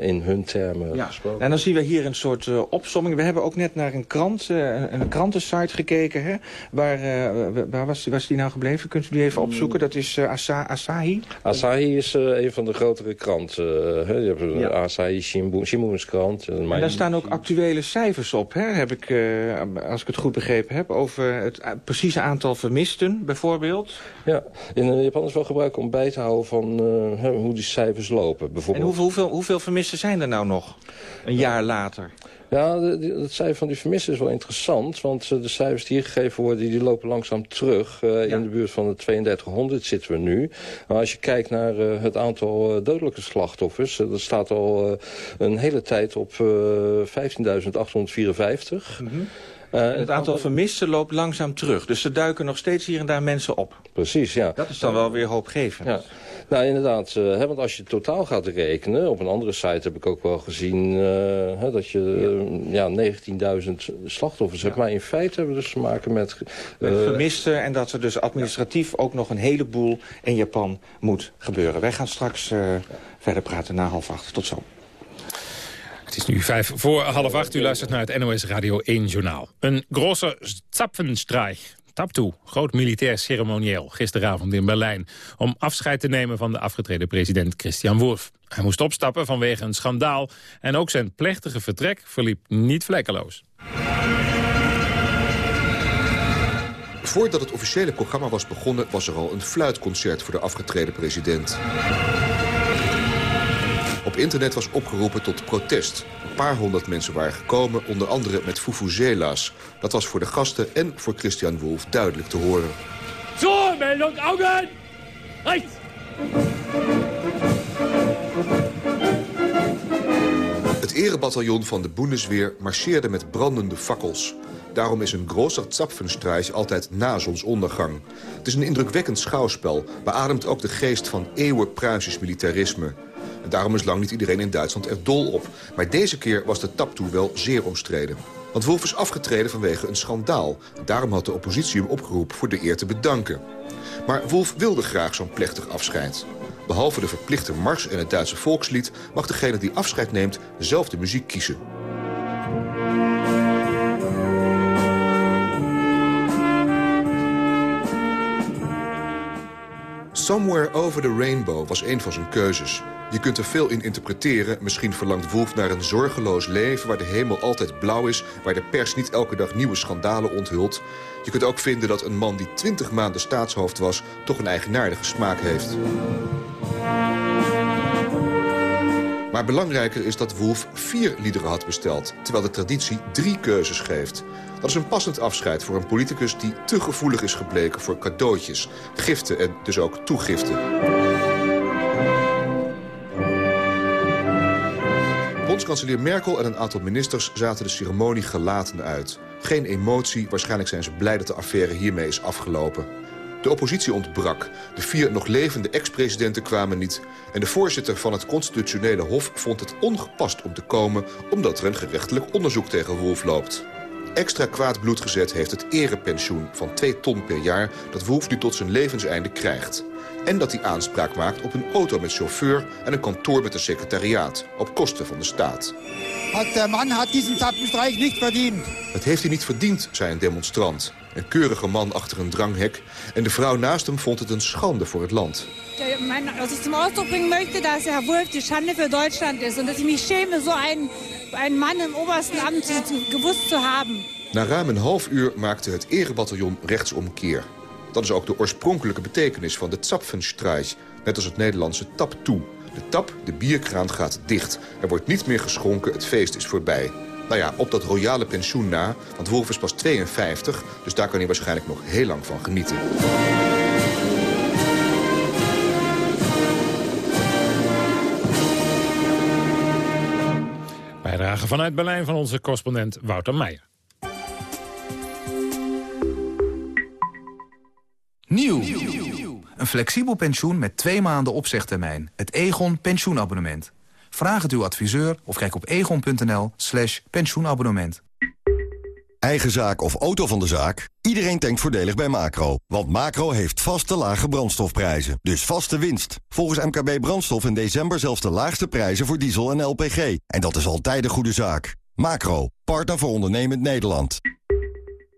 in hun termen ja. gesproken. En dan zien we hier een soort opsomming. We hebben ook net naar een krant, een krantensite gekeken. Hè? Waar, waar was, was die nou gebleven? Kunt u die even opzoeken? Dat is Asa, Asahi? Asahi is een van de grotere kranten. Hè? Je hebt een ja. Asahi Shimbun, Shimbun's krant. En, en daar staan ook actuele cijfers op, hè? Heb ik, als ik het goed begrepen heb, over het precieze aantal vermisten, bijvoorbeeld. Ja, in Japan is wel gebruik om bij te houden van hoe die cijfers lopen. Bijvoorbeeld. En hoeveel, hoeveel, hoeveel vermisten zijn er nou nog, een jaar later? Ja, het cijfer van die vermissen is wel interessant. Want de cijfers die hier gegeven worden, die lopen langzaam terug. Uh, ja. In de buurt van de 3200 zitten we nu. Maar als je kijkt naar uh, het aantal uh, dodelijke slachtoffers... dat staat al een hele tijd op 15.854. Mm -hmm. Uh, het aantal vermisten loopt langzaam terug. Dus er duiken nog steeds hier en daar mensen op. Precies, ja. Dat is dan wel weer hoopgevend. Ja. Nou, inderdaad. Uh, hè, want als je totaal gaat rekenen... op een andere site heb ik ook wel gezien... Uh, hè, dat je ja. ja 19.000 slachtoffers ja. hebt. Maar in feite hebben we dus te maken met... met vermisten en dat er dus administratief ook nog een heleboel in Japan moet gebeuren. Wij gaan straks verder praten na half acht. Tot zo. Het is nu vijf voor half acht. U luistert naar het NOS Radio 1 Journaal. Een grosse Zapfenstreich. Taptoe, groot militair ceremonieel, gisteravond in Berlijn... om afscheid te nemen van de afgetreden president Christian Wurf. Hij moest opstappen vanwege een schandaal... en ook zijn plechtige vertrek verliep niet vlekkeloos. Voordat het officiële programma was begonnen... was er al een fluitconcert voor de afgetreden president. Internet was opgeroepen tot protest. Een paar honderd mensen waren gekomen, onder andere met Fufuzela's. Dat was voor de gasten en voor Christian Wolf duidelijk te horen. Zo, Augen! Rechts! Het erebataljon van de Bundesweer marcheerde met brandende fakkels. Daarom is een großer Zapfenstreich altijd na zonsondergang. Het is een indrukwekkend schouwspel, beademt ook de geest van eeuwen Pruisisch militarisme. En daarom is lang niet iedereen in Duitsland er dol op. Maar deze keer was de taptoe wel zeer omstreden. Want Wolf is afgetreden vanwege een schandaal. Daarom had de oppositie hem opgeroepen voor de eer te bedanken. Maar Wolf wilde graag zo'n plechtig afscheid. Behalve de verplichte mars en het Duitse volkslied... mag degene die afscheid neemt zelf de muziek kiezen. Somewhere Over the Rainbow was een van zijn keuzes. Je kunt er veel in interpreteren. Misschien verlangt Wolf naar een zorgeloos leven... waar de hemel altijd blauw is... waar de pers niet elke dag nieuwe schandalen onthult. Je kunt ook vinden dat een man die 20 maanden staatshoofd was... toch een eigenaardige smaak heeft. Maar belangrijker is dat Wolf vier liederen had besteld... terwijl de traditie drie keuzes geeft. Dat is een passend afscheid voor een politicus die te gevoelig is gebleken voor cadeautjes, giften en dus ook toegiften. Bondskanselier Merkel en een aantal ministers zaten de ceremonie gelaten uit. Geen emotie, waarschijnlijk zijn ze blij dat de affaire hiermee is afgelopen. De oppositie ontbrak. De vier nog levende ex-presidenten kwamen niet. En de voorzitter van het constitutionele hof vond het ongepast om te komen... omdat er een gerechtelijk onderzoek tegen Wolf loopt. Extra kwaad bloed gezet heeft het erepensioen van 2 ton per jaar... dat Wolf nu tot zijn levenseinde krijgt. En dat hij aanspraak maakt op een auto met chauffeur... en een kantoor met een secretariaat, op kosten van de staat. De man had deze Zappenstreich niet verdiend. Het heeft hij niet verdiend, zei een demonstrant. Een keurige man achter een dranghek. En de vrouw naast hem vond het een schande voor het land. Als ik zum Ausdruck bringen möchte, dass Herr Wolf die Schande für Deutschland ist. Und dass ich mich schäme, so einen, einen Mann im obersten Amt gewusst zu haben. Na ruim een half uur maakte het erebataljon rechtsomkeer. Dat is ook de oorspronkelijke betekenis van de Zapfenstreich. Net als het Nederlandse tap toe. De tap, de bierkraan gaat dicht. Er wordt niet meer geschonken, het feest is voorbij. Nou ja, op dat royale pensioen na, want Wolf is pas 52... dus daar kan hij waarschijnlijk nog heel lang van genieten. Bijdrage vanuit Berlijn van onze correspondent Wouter Meijer. Nieuw. Nieuw. Een flexibel pensioen met twee maanden opzegtermijn. Het Egon pensioenabonnement. Vraag het uw adviseur of kijk op egon.nl slash pensioenabonnement. Eigen zaak of auto van de zaak? Iedereen denkt voordelig bij Macro. Want Macro heeft vaste lage brandstofprijzen. Dus vaste winst. Volgens MKB Brandstof in december zelfs de laagste prijzen voor diesel en LPG. En dat is altijd een goede zaak. Macro, partner voor ondernemend Nederland.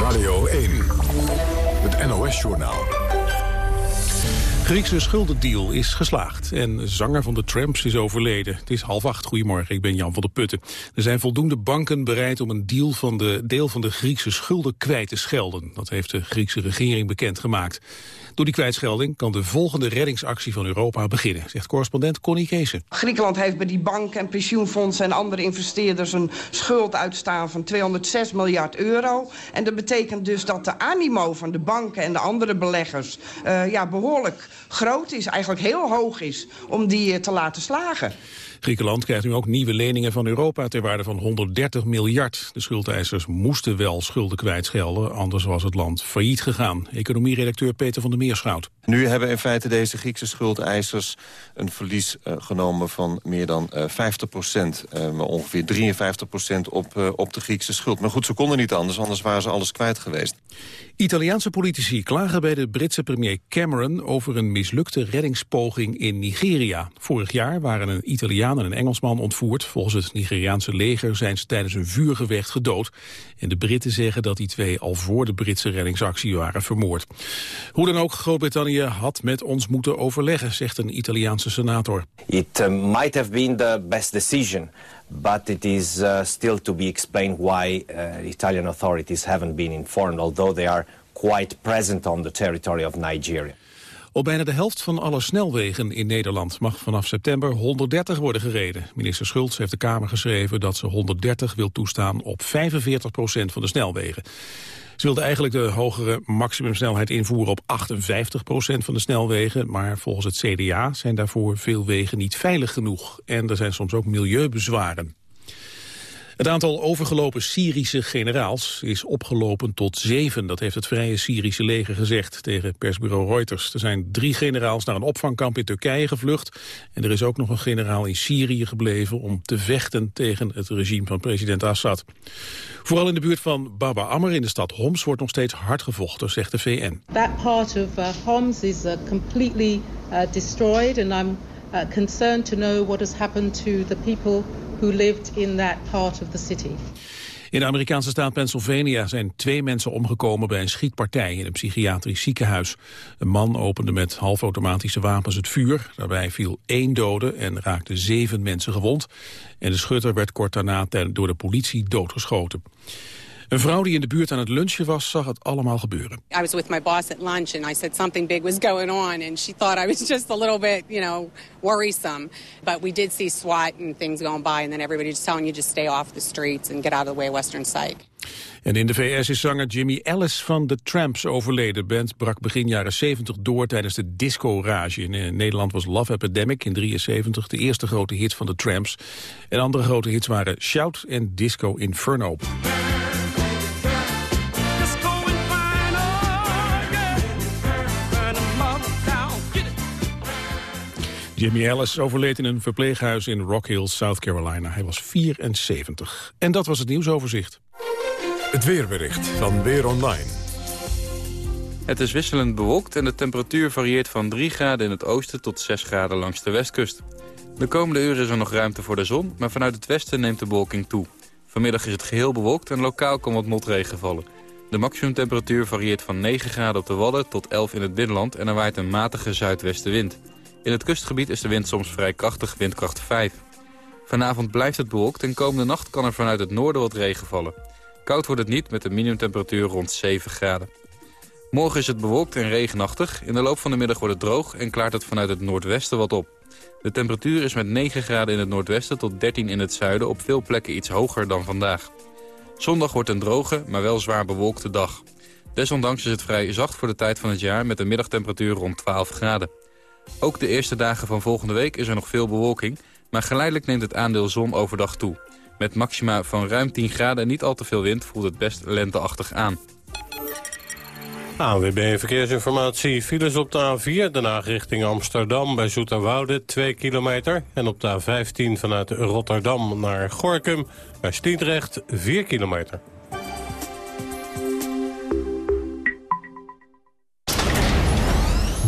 Radio 1, het NOS-journaal. Griekse schuldendeal is geslaagd en zanger van de Tramps is overleden. Het is half acht. Goedemorgen, ik ben Jan van der Putten. Er zijn voldoende banken bereid om een deal van de, deel van de Griekse schulden kwijt te schelden. Dat heeft de Griekse regering bekendgemaakt. Door die kwijtschelding kan de volgende reddingsactie van Europa beginnen, zegt correspondent Connie Keesen. Griekenland heeft bij die banken en pensioenfondsen en andere investeerders een schuld uitstaan van 206 miljard euro. En dat betekent dus dat de animo van de banken en de andere beleggers uh, ja, behoorlijk groot is, eigenlijk heel hoog is, om die uh, te laten slagen. Griekenland krijgt nu ook nieuwe leningen van Europa ter waarde van 130 miljard. De schuldeisers moesten wel schulden kwijtschelden, anders was het land failliet gegaan. Economieredacteur Peter van der Meerschout. Nu hebben in feite deze Griekse schuldeisers een verlies uh, genomen van meer dan uh, 50 procent. Uh, maar ongeveer 53 procent op, op de Griekse schuld. Maar goed, ze konden niet anders, anders waren ze alles kwijt geweest. Italiaanse politici klagen bij de Britse premier Cameron over een mislukte reddingspoging in Nigeria. Vorig jaar waren een Italiaan en een Engelsman ontvoerd. Volgens het Nigeriaanse leger zijn ze tijdens een vuurgevecht gedood. En de Britten zeggen dat die twee al voor de Britse reddingsactie waren vermoord. Hoe dan ook, Groot-Brittannië had met ons moeten overleggen, zegt een Italiaanse senator. It uh, might have been the best decision. But it is uh, still to be explained why uh, Italian authorities haven't been informed, although they are quite present on the territory of Nigeria. Op bijna de helft van alle snelwegen in Nederland mag vanaf september 130 worden gereden. Minister Schultz heeft de Kamer geschreven dat ze 130 wil toestaan op 45 procent van de snelwegen. Ze wilde eigenlijk de hogere maximumsnelheid invoeren op 58 procent van de snelwegen. Maar volgens het CDA zijn daarvoor veel wegen niet veilig genoeg. En er zijn soms ook milieubezwaren. Het aantal overgelopen Syrische generaals is opgelopen tot zeven. Dat heeft het Vrije Syrische leger gezegd tegen persbureau Reuters. Er zijn drie generaals naar een opvangkamp in Turkije gevlucht. En er is ook nog een generaal in Syrië gebleven om te vechten tegen het regime van president Assad. Vooral in de buurt van Baba Amr in de stad Homs wordt nog steeds hard gevochten, zegt de VN. That part of uh, Homs is uh, completely uh, destroyed and I'm concerned to know what has happened to the people who lived in that part of the city. In de Amerikaanse staat Pennsylvania zijn twee mensen omgekomen bij een schietpartij in een psychiatrisch ziekenhuis. Een man opende met halfautomatische wapens het vuur. Daarbij viel één dode en raakte zeven mensen gewond. En de schutter werd kort daarna door de politie doodgeschoten. Een vrouw die in de buurt aan het lunchen was, zag het allemaal gebeuren. I was with my boss at lunch and I said something big was going on and she thought I was just a little bit, you know, worrisome. But we did see SWAT and things going by and then everybody just telling you just stay off the streets and get out of the way Western Psych. En in de VS is zanger Jimmy Ellis van The Tramps overleden. band brak begin jaren 70 door tijdens de disco-rage. In Nederland was Love Epidemic in 73 de eerste grote hit van The Tramps. En andere grote hits waren Shout en Disco Inferno. Jimmy Ellis overleed in een verpleeghuis in Rock Hill, South Carolina. Hij was 74. En dat was het nieuwsoverzicht. Het weerbericht van Weer Online. Het is wisselend bewolkt en de temperatuur varieert van 3 graden in het oosten tot 6 graden langs de westkust. De komende uren is er nog ruimte voor de zon, maar vanuit het westen neemt de bewolking toe. Vanmiddag is het geheel bewolkt en lokaal kan wat motregen vallen. De maximumtemperatuur varieert van 9 graden op de Wadden tot 11 in het binnenland en er waait een matige zuidwestenwind. In het kustgebied is de wind soms vrij krachtig, windkracht 5. Vanavond blijft het bewolkt en komende nacht kan er vanuit het noorden wat regen vallen. Koud wordt het niet met een minimumtemperatuur rond 7 graden. Morgen is het bewolkt en regenachtig. In de loop van de middag wordt het droog en klaart het vanuit het noordwesten wat op. De temperatuur is met 9 graden in het noordwesten tot 13 in het zuiden... op veel plekken iets hoger dan vandaag. Zondag wordt een droge, maar wel zwaar bewolkte dag. Desondanks is het vrij zacht voor de tijd van het jaar... met een middagtemperatuur rond 12 graden. Ook de eerste dagen van volgende week is er nog veel bewolking... maar geleidelijk neemt het aandeel zon overdag toe. Met maxima van ruim 10 graden en niet al te veel wind voelt het best lenteachtig aan. ANWB Verkeersinformatie. Files op de A4, daarna richting Amsterdam bij Zoeterwoude 2 kilometer. En op de A15 vanuit Rotterdam naar Gorkum bij Sliedrecht 4 kilometer.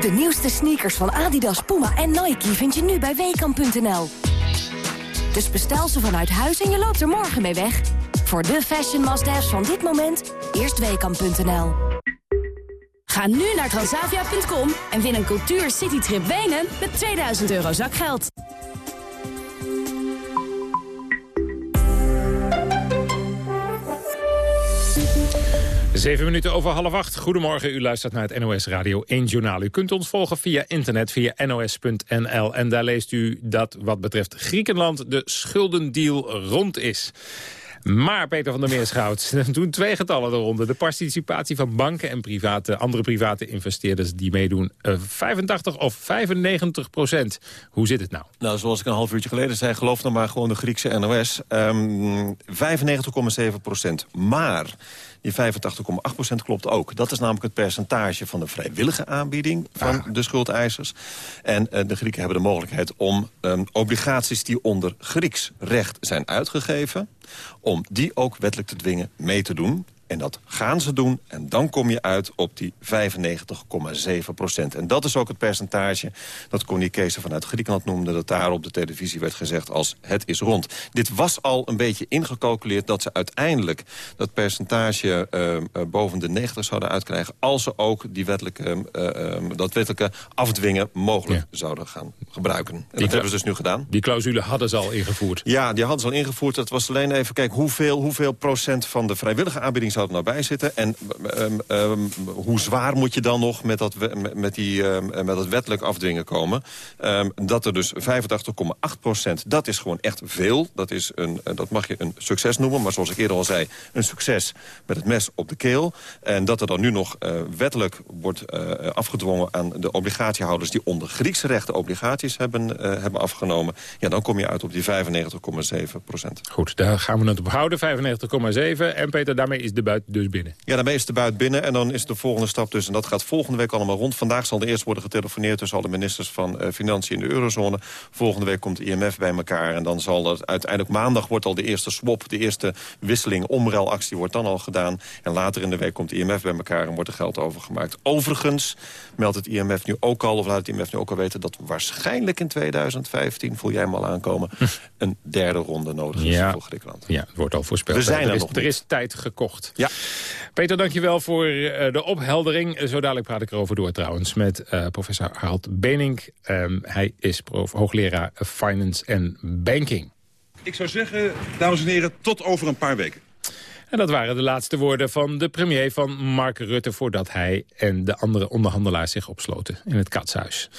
De nieuwste sneakers van Adidas, Puma en Nike vind je nu bij Weekamp.nl. Dus bestel ze vanuit huis en je loopt er morgen mee weg. Voor de fashion must-haves van dit moment, eerst Weekamp.nl. Ga nu naar transavia.com en win een cultuur citytrip Wenen met 2000 euro zakgeld. Zeven minuten over half acht. Goedemorgen, u luistert naar het NOS Radio 1 Journaal. U kunt ons volgen via internet, via nos.nl. En daar leest u dat wat betreft Griekenland de schuldendeal rond is. Maar, Peter van der Meerschout, doen twee getallen eronder. De participatie van banken en private, andere private investeerders die meedoen. 85 eh, of 95 procent. Hoe zit het nou? Nou, zoals ik een half uurtje geleden zei, geloof dan maar gewoon de Griekse NOS. Um, 95,7 procent. Maar die 85,8% klopt ook. Dat is namelijk het percentage van de vrijwillige aanbieding van de schuldeisers. En uh, de Grieken hebben de mogelijkheid om um, obligaties die onder Grieks recht zijn uitgegeven... om die ook wettelijk te dwingen mee te doen. En dat gaan ze doen. En dan kom je uit op die 95,7 procent. En dat is ook het percentage dat Connie Kees vanuit Griekenland noemde... dat daar op de televisie werd gezegd als het is rond. Dit was al een beetje ingecalculeerd dat ze uiteindelijk... dat percentage uh, uh, boven de 90 zouden uitkrijgen... als ze ook die wettelijke, uh, dat wettelijke afdwingen mogelijk ja. zouden gaan gebruiken. En die dat hebben ze dus nu gedaan. Die clausule hadden ze al ingevoerd? Ja, die hadden ze al ingevoerd. Dat was alleen even kijken hoeveel, hoeveel procent van de vrijwillige aanbieding zou er nou bij zitten? En um, um, hoe zwaar moet je dan nog met dat, met die, um, met dat wettelijk afdwingen komen? dat er dus 85,8 procent, dat is gewoon echt veel. Dat, is een, dat mag je een succes noemen. Maar zoals ik eerder al zei, een succes met het mes op de keel. En dat er dan nu nog uh, wettelijk wordt afgedwongen aan de obligatiehouders... die onder Griekse rechten obligaties hebben, hebben afgenomen. Ja, dan kom je uit op die 95,7 procent. Goed, daar gaan we het op houden, 95,7. En Peter, daarmee is de buit dus binnen. Ja, daarmee is de buit binnen en dan is de volgende stap dus... en dat gaat volgende week allemaal rond. Vandaag zal er eerst worden getelefoneerd tussen alle ministers van uh, Financiën in de eurozone. Volgende week komt de IMF bij elkaar en dan zal het uiteindelijk maandag... wordt al de eerste swap, de eerste wisseling, omruilactie wordt dan al gedaan. En later in de week komt de IMF bij elkaar en wordt er geld overgemaakt. Overigens meldt het IMF nu ook al, of laat het IMF nu ook al weten... dat waarschijnlijk in 2015, voel jij hem al aankomen... een derde ronde nodig is ja. voor Griekenland. Ja, het wordt al voorspeld. We zijn er, er is, nog Er is tijd gekocht. Ja. Peter, dankjewel voor uh, de opheldering. Zo dadelijk praat ik erover door trouwens met uh, professor Harald Benink. Um, hij is prof, hoogleraar Finance en Banking. Ik zou zeggen, dames en heren, tot over een paar weken. En dat waren de laatste woorden van de premier van Mark Rutte... voordat hij en de andere onderhandelaars zich opsloten in het katshuis.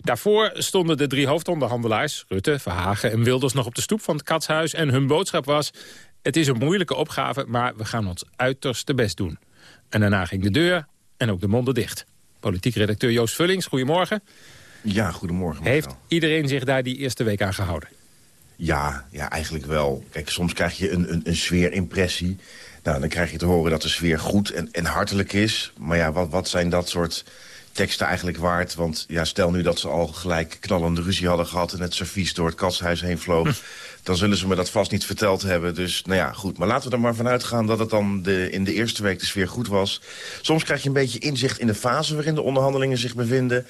Daarvoor stonden de drie hoofdonderhandelaars, Rutte, Verhagen en Wilders... nog op de stoep van het katshuis en hun boodschap was... Het is een moeilijke opgave, maar we gaan ons uiterste best doen. En daarna ging de deur en ook de monden dicht. Politiek redacteur Joost Vullings, goedemorgen. Ja, goedemorgen. Heeft iedereen zich daar die eerste week aan gehouden? Ja, ja, eigenlijk wel. Kijk, soms krijg je een, een, een sfeerimpressie. Nou, dan krijg je te horen dat de sfeer goed en, en hartelijk is. Maar ja, wat, wat zijn dat soort teksten eigenlijk waard? Want ja, stel nu dat ze al gelijk knallende ruzie hadden gehad... en het servies door het kasthuis heen vloog... dan zullen ze me dat vast niet verteld hebben. Dus nou ja, goed. Maar laten we er maar vanuit gaan dat het dan de, in de eerste week de sfeer goed was. Soms krijg je een beetje inzicht in de fase waarin de onderhandelingen zich bevinden.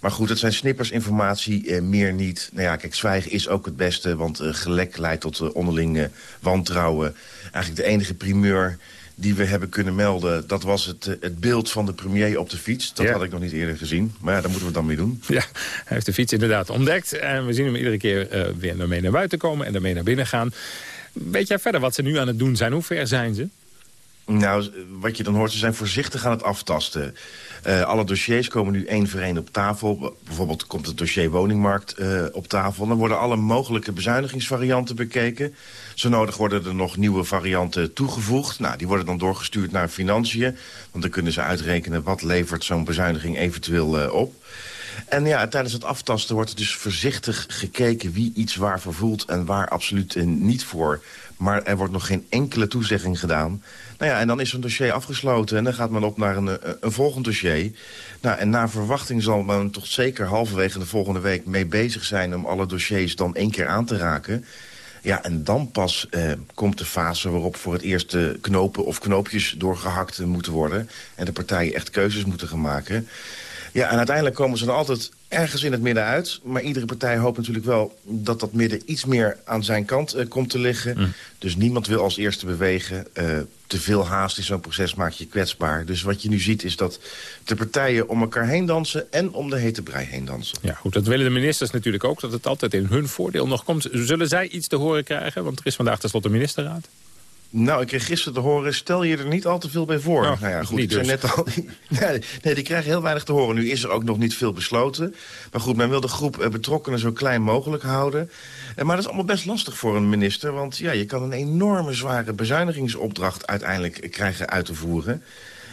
Maar goed, het zijn snippers informatie, eh, meer niet. Nou ja, kijk, zwijgen is ook het beste, want eh, gelek leidt tot uh, onderling wantrouwen. Eigenlijk de enige primeur die we hebben kunnen melden... dat was het, het beeld van de premier op de fiets. Dat had ik nog niet eerder gezien. Maar ja, daar moeten we dan mee doen. Ja, hij heeft de fiets inderdaad ontdekt. En we zien hem iedere keer uh, weer ermee naar buiten komen... en daarmee naar binnen gaan. Weet jij verder wat ze nu aan het doen zijn? Hoe ver zijn ze? Nou, wat je dan hoort, ze zijn voorzichtig aan het aftasten. Uh, alle dossiers komen nu één voor één op tafel. Bijvoorbeeld komt het dossier woningmarkt uh, op tafel. Dan worden alle mogelijke bezuinigingsvarianten bekeken. Zo nodig worden er nog nieuwe varianten toegevoegd. Nou, die worden dan doorgestuurd naar financiën. Want dan kunnen ze uitrekenen wat levert zo'n bezuiniging eventueel uh, op. En ja, tijdens het aftasten wordt er dus voorzichtig gekeken... wie iets waar vervoelt en waar absoluut niet voor. Maar er wordt nog geen enkele toezegging gedaan. Nou ja, en dan is zo'n dossier afgesloten en dan gaat men op naar een, een volgend dossier. Nou, en naar verwachting zal men toch zeker halverwege de volgende week mee bezig zijn... om alle dossiers dan één keer aan te raken. Ja, en dan pas eh, komt de fase waarop voor het eerst de knopen of knoopjes doorgehakt moeten worden. En de partijen echt keuzes moeten gaan maken. Ja, en uiteindelijk komen ze er altijd ergens in het midden uit. Maar iedere partij hoopt natuurlijk wel dat dat midden iets meer aan zijn kant uh, komt te liggen. Mm. Dus niemand wil als eerste bewegen. Uh, te veel haast in zo'n proces maakt je kwetsbaar. Dus wat je nu ziet is dat de partijen om elkaar heen dansen... en om de hete brei heen dansen. Ja, goed, dat willen de ministers natuurlijk ook. Dat het altijd in hun voordeel nog komt. Zullen zij iets te horen krijgen? Want er is vandaag tenslotte ministerraad. Nou, ik kreeg gisteren te horen, stel je er niet al te veel bij voor. Oh, nou ja, goed, ik zei dus. net al, nee, nee, die krijgen heel weinig te horen. Nu is er ook nog niet veel besloten. Maar goed, men wil de groep eh, betrokkenen zo klein mogelijk houden. Eh, maar dat is allemaal best lastig voor een minister. Want ja, je kan een enorme zware bezuinigingsopdracht uiteindelijk krijgen uit te voeren.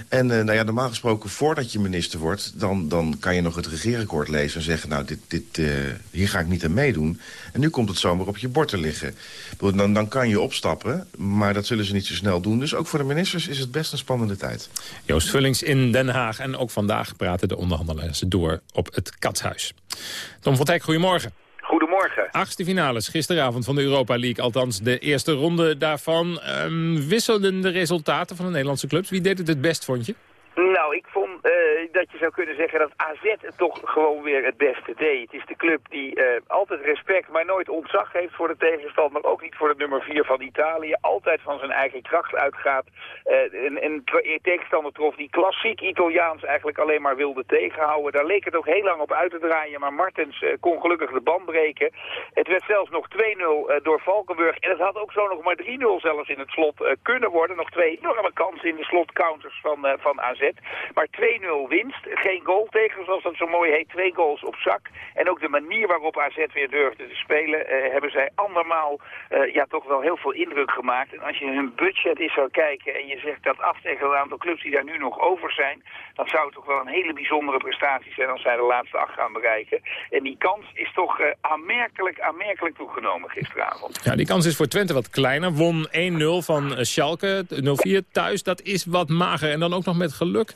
En uh, nou ja, normaal gesproken, voordat je minister wordt... dan, dan kan je nog het regeerakkoord lezen en zeggen... nou, dit, dit, uh, hier ga ik niet aan meedoen. En nu komt het zomaar op je bord te liggen. Dan, dan kan je opstappen, maar dat zullen ze niet zo snel doen. Dus ook voor de ministers is het best een spannende tijd. Joost Vullings in Den Haag. En ook vandaag praten de onderhandelaars door op het Katshuis. Tom van goedemorgen. Goedemorgen. Achtste finales gisteravond van de Europa League. Althans, de eerste ronde daarvan. Um, wisselden de resultaten van de Nederlandse clubs. Wie deed het het best, vond je? Nou, ik vond dat je zou kunnen zeggen dat AZ het toch gewoon weer het beste deed. Het is de club die uh, altijd respect, maar nooit ontzag heeft voor de tegenstander. Maar ook niet voor de nummer 4 van Italië. Altijd van zijn eigen kracht uitgaat. Uh, en, en tegenstander trof die klassiek Italiaans eigenlijk alleen maar wilde tegenhouden. Daar leek het ook heel lang op uit te draaien. Maar Martens kon gelukkig de band breken. Het werd zelfs nog 2-0 door Valkenburg. En het had ook zo nog maar 3-0 zelfs in het slot kunnen worden. Nog twee enorme kansen in de slotcounters van, van AZ. Maar 2-0 winst, geen goal tegen, zoals dat zo mooi heet. Twee goals op zak. En ook de manier waarop AZ weer durfde te spelen... Uh, hebben zij andermaal uh, ja, toch wel heel veel indruk gemaakt. En als je hun budget eens zou kijken... en je zegt dat af tegen een aantal clubs die daar nu nog over zijn... dan zou het toch wel een hele bijzondere prestatie zijn... als zij de laatste acht gaan bereiken. En die kans is toch uh, aanmerkelijk, aanmerkelijk toegenomen gisteravond. Ja, die kans is voor Twente wat kleiner. Won 1-0 van Schalke, 0-4 thuis. Dat is wat mager. En dan ook nog met geluk.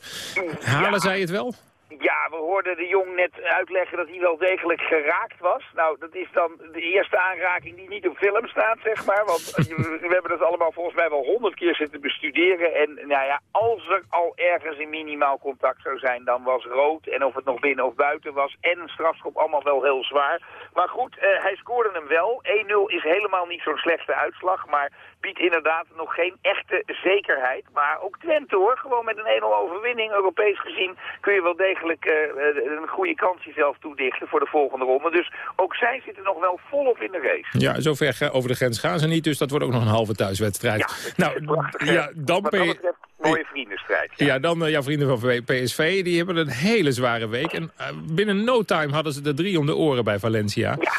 Halen zij het wel? Ja, we hoorden de jong net uitleggen dat hij wel degelijk geraakt was. Nou, dat is dan de eerste aanraking die niet op film staat, zeg maar. Want we hebben dat allemaal volgens mij wel honderd keer zitten bestuderen. En nou ja, als er al ergens een minimaal contact zou zijn, dan was rood. En of het nog binnen of buiten was. En een strafschop allemaal wel heel zwaar. Maar goed, uh, hij scoorde hem wel. 1-0 is helemaal niet zo'n slechte uitslag. Maar biedt inderdaad nog geen echte zekerheid. Maar ook Twente hoor, gewoon met een 1-0 overwinning, Europees gezien, kun je wel degelijk uh, een goede kans jezelf toedichten voor de volgende ronde. Dus ook zij zitten nog wel volop in de race. Ja, zover over de grens gaan ze niet, dus dat wordt ook nog een halve thuiswedstrijd. Ja, nou, ja, dan Wat dat betreft, mooie vriendenstrijd. Ja, ja dan uh, jouw vrienden van PSV, die hebben een hele zware week. En binnen no time hadden ze de drie om de oren bij Valencia. Ja.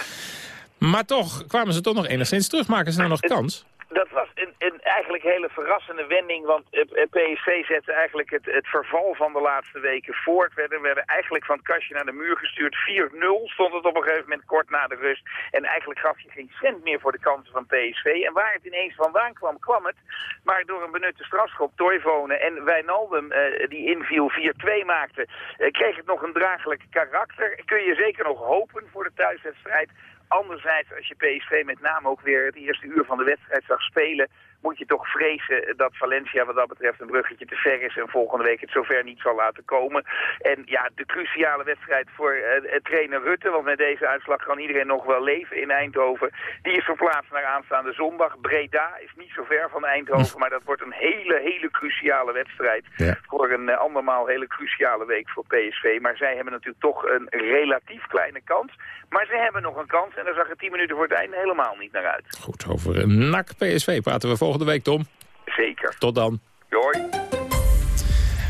Maar toch kwamen ze toch nog enigszins terug. Maken ze nou nog kans? Dat was een een eigenlijk hele verrassende wending, want eh, eh, PSV zette eigenlijk het, het verval van de laatste weken voort. Werden, werden eigenlijk van het kastje naar de muur gestuurd. 4-0 stond het op een gegeven moment kort na de rust. En eigenlijk gaf je geen cent meer voor de kansen van PSV. En waar het ineens vandaan kwam, kwam het. Maar door een benutte strafschop, Toivonen en Wijnaldum, uh, die inviel 4-2 maakte, uh, kreeg het nog een draaglijk karakter. Kun je zeker nog hopen voor de thuiswedstrijd. Anderzijds, als je PSV met name ook weer het eerste uur van de wedstrijd zag spelen moet je toch vrezen dat Valencia wat dat betreft een bruggetje te ver is en volgende week het zover niet zal laten komen. En ja, de cruciale wedstrijd voor uh, trainer Rutte, want met deze uitslag kan iedereen nog wel leven in Eindhoven. Die is verplaatst naar aanstaande zondag. Breda is niet zo ver van Eindhoven, maar dat wordt een hele, hele cruciale wedstrijd. Ja. Voor een uh, andermaal hele cruciale week voor PSV. Maar zij hebben natuurlijk toch een relatief kleine kans. Maar ze hebben nog een kans en daar zag het 10 minuten voor het einde helemaal niet naar uit. Goed, over NAC PSV praten we volgende week, Tom. Zeker. Tot dan. Hoi.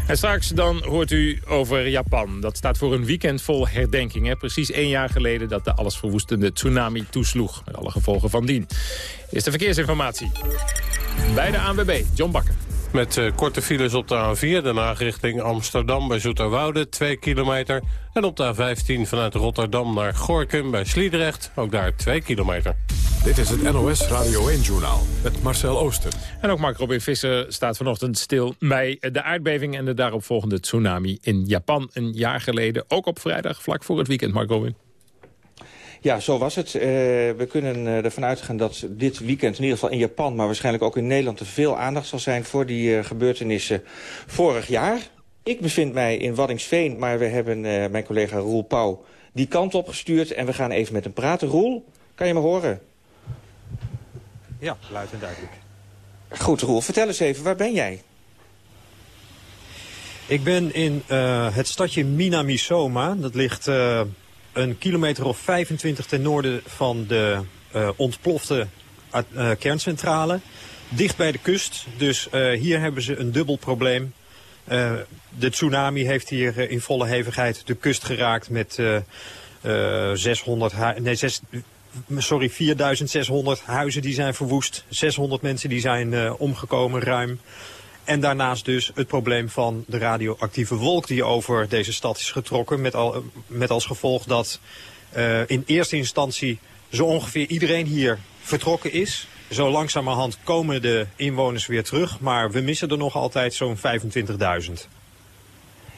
En straks dan hoort u over Japan. Dat staat voor een weekend vol herdenkingen. Precies één jaar geleden dat de allesverwoestende tsunami toesloeg. Met alle gevolgen van dien. Eerste verkeersinformatie. Bij de ANWB, John Bakker. Met uh, korte files op de A4, daarna richting Amsterdam bij Zoeterwoude, 2 kilometer. En op de A15 vanuit Rotterdam naar Gorkum bij Sliedrecht, ook daar 2 kilometer. Dit is het NOS Radio 1-journaal met Marcel Ooster. En ook Mark Robin Visser staat vanochtend stil bij de aardbeving... en de daaropvolgende tsunami in Japan een jaar geleden. Ook op vrijdag, vlak voor het weekend, Mark Robin. Ja, zo was het. Uh, we kunnen uh, ervan uitgaan dat dit weekend, in ieder geval in Japan... maar waarschijnlijk ook in Nederland, er veel aandacht zal zijn... voor die uh, gebeurtenissen vorig jaar. Ik bevind mij in Waddinxveen, maar we hebben mijn collega Roel Pauw... die kant opgestuurd en we gaan even met hem praten. Roel, kan je me horen? Ja, luid en duidelijk. Goed, Roel, vertel eens even, waar ben jij? Ik ben in het stadje Minamisoma. Dat ligt een kilometer of 25 ten noorden van de uh, ontplofte uh, kerncentrale. Dicht bij de kust, dus uh, hier hebben ze een dubbel probleem. de tsunami heeft hier in volle hevigheid de kust geraakt met 600, nee, 6, sorry, 4600 huizen die zijn verwoest. 600 mensen die zijn omgekomen ruim. En daarnaast dus het probleem van de radioactieve wolk die over deze stad is getrokken. Met, al, met als gevolg dat uh, in eerste instantie zo ongeveer iedereen hier vertrokken is. Zo langzamerhand komen de inwoners weer terug. Maar we missen er nog altijd zo'n 25.000.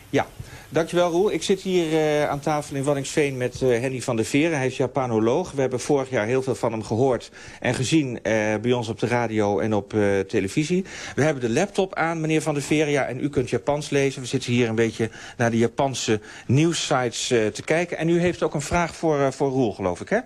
Ja, Dankjewel Roel. Ik zit hier uh, aan tafel in Waddinxveen met uh, Henny van der Veren. Hij is Japanoloog. We hebben vorig jaar heel veel van hem gehoord en gezien uh, bij ons op de radio en op televisie. We hebben de laptop aan, meneer van der Veren. Ja, en u kunt Japans lezen. We zitten hier een beetje naar de Japanse nieuwssites te kijken. En u heeft ook een vraag voor, voor Roel, geloof ik, hè?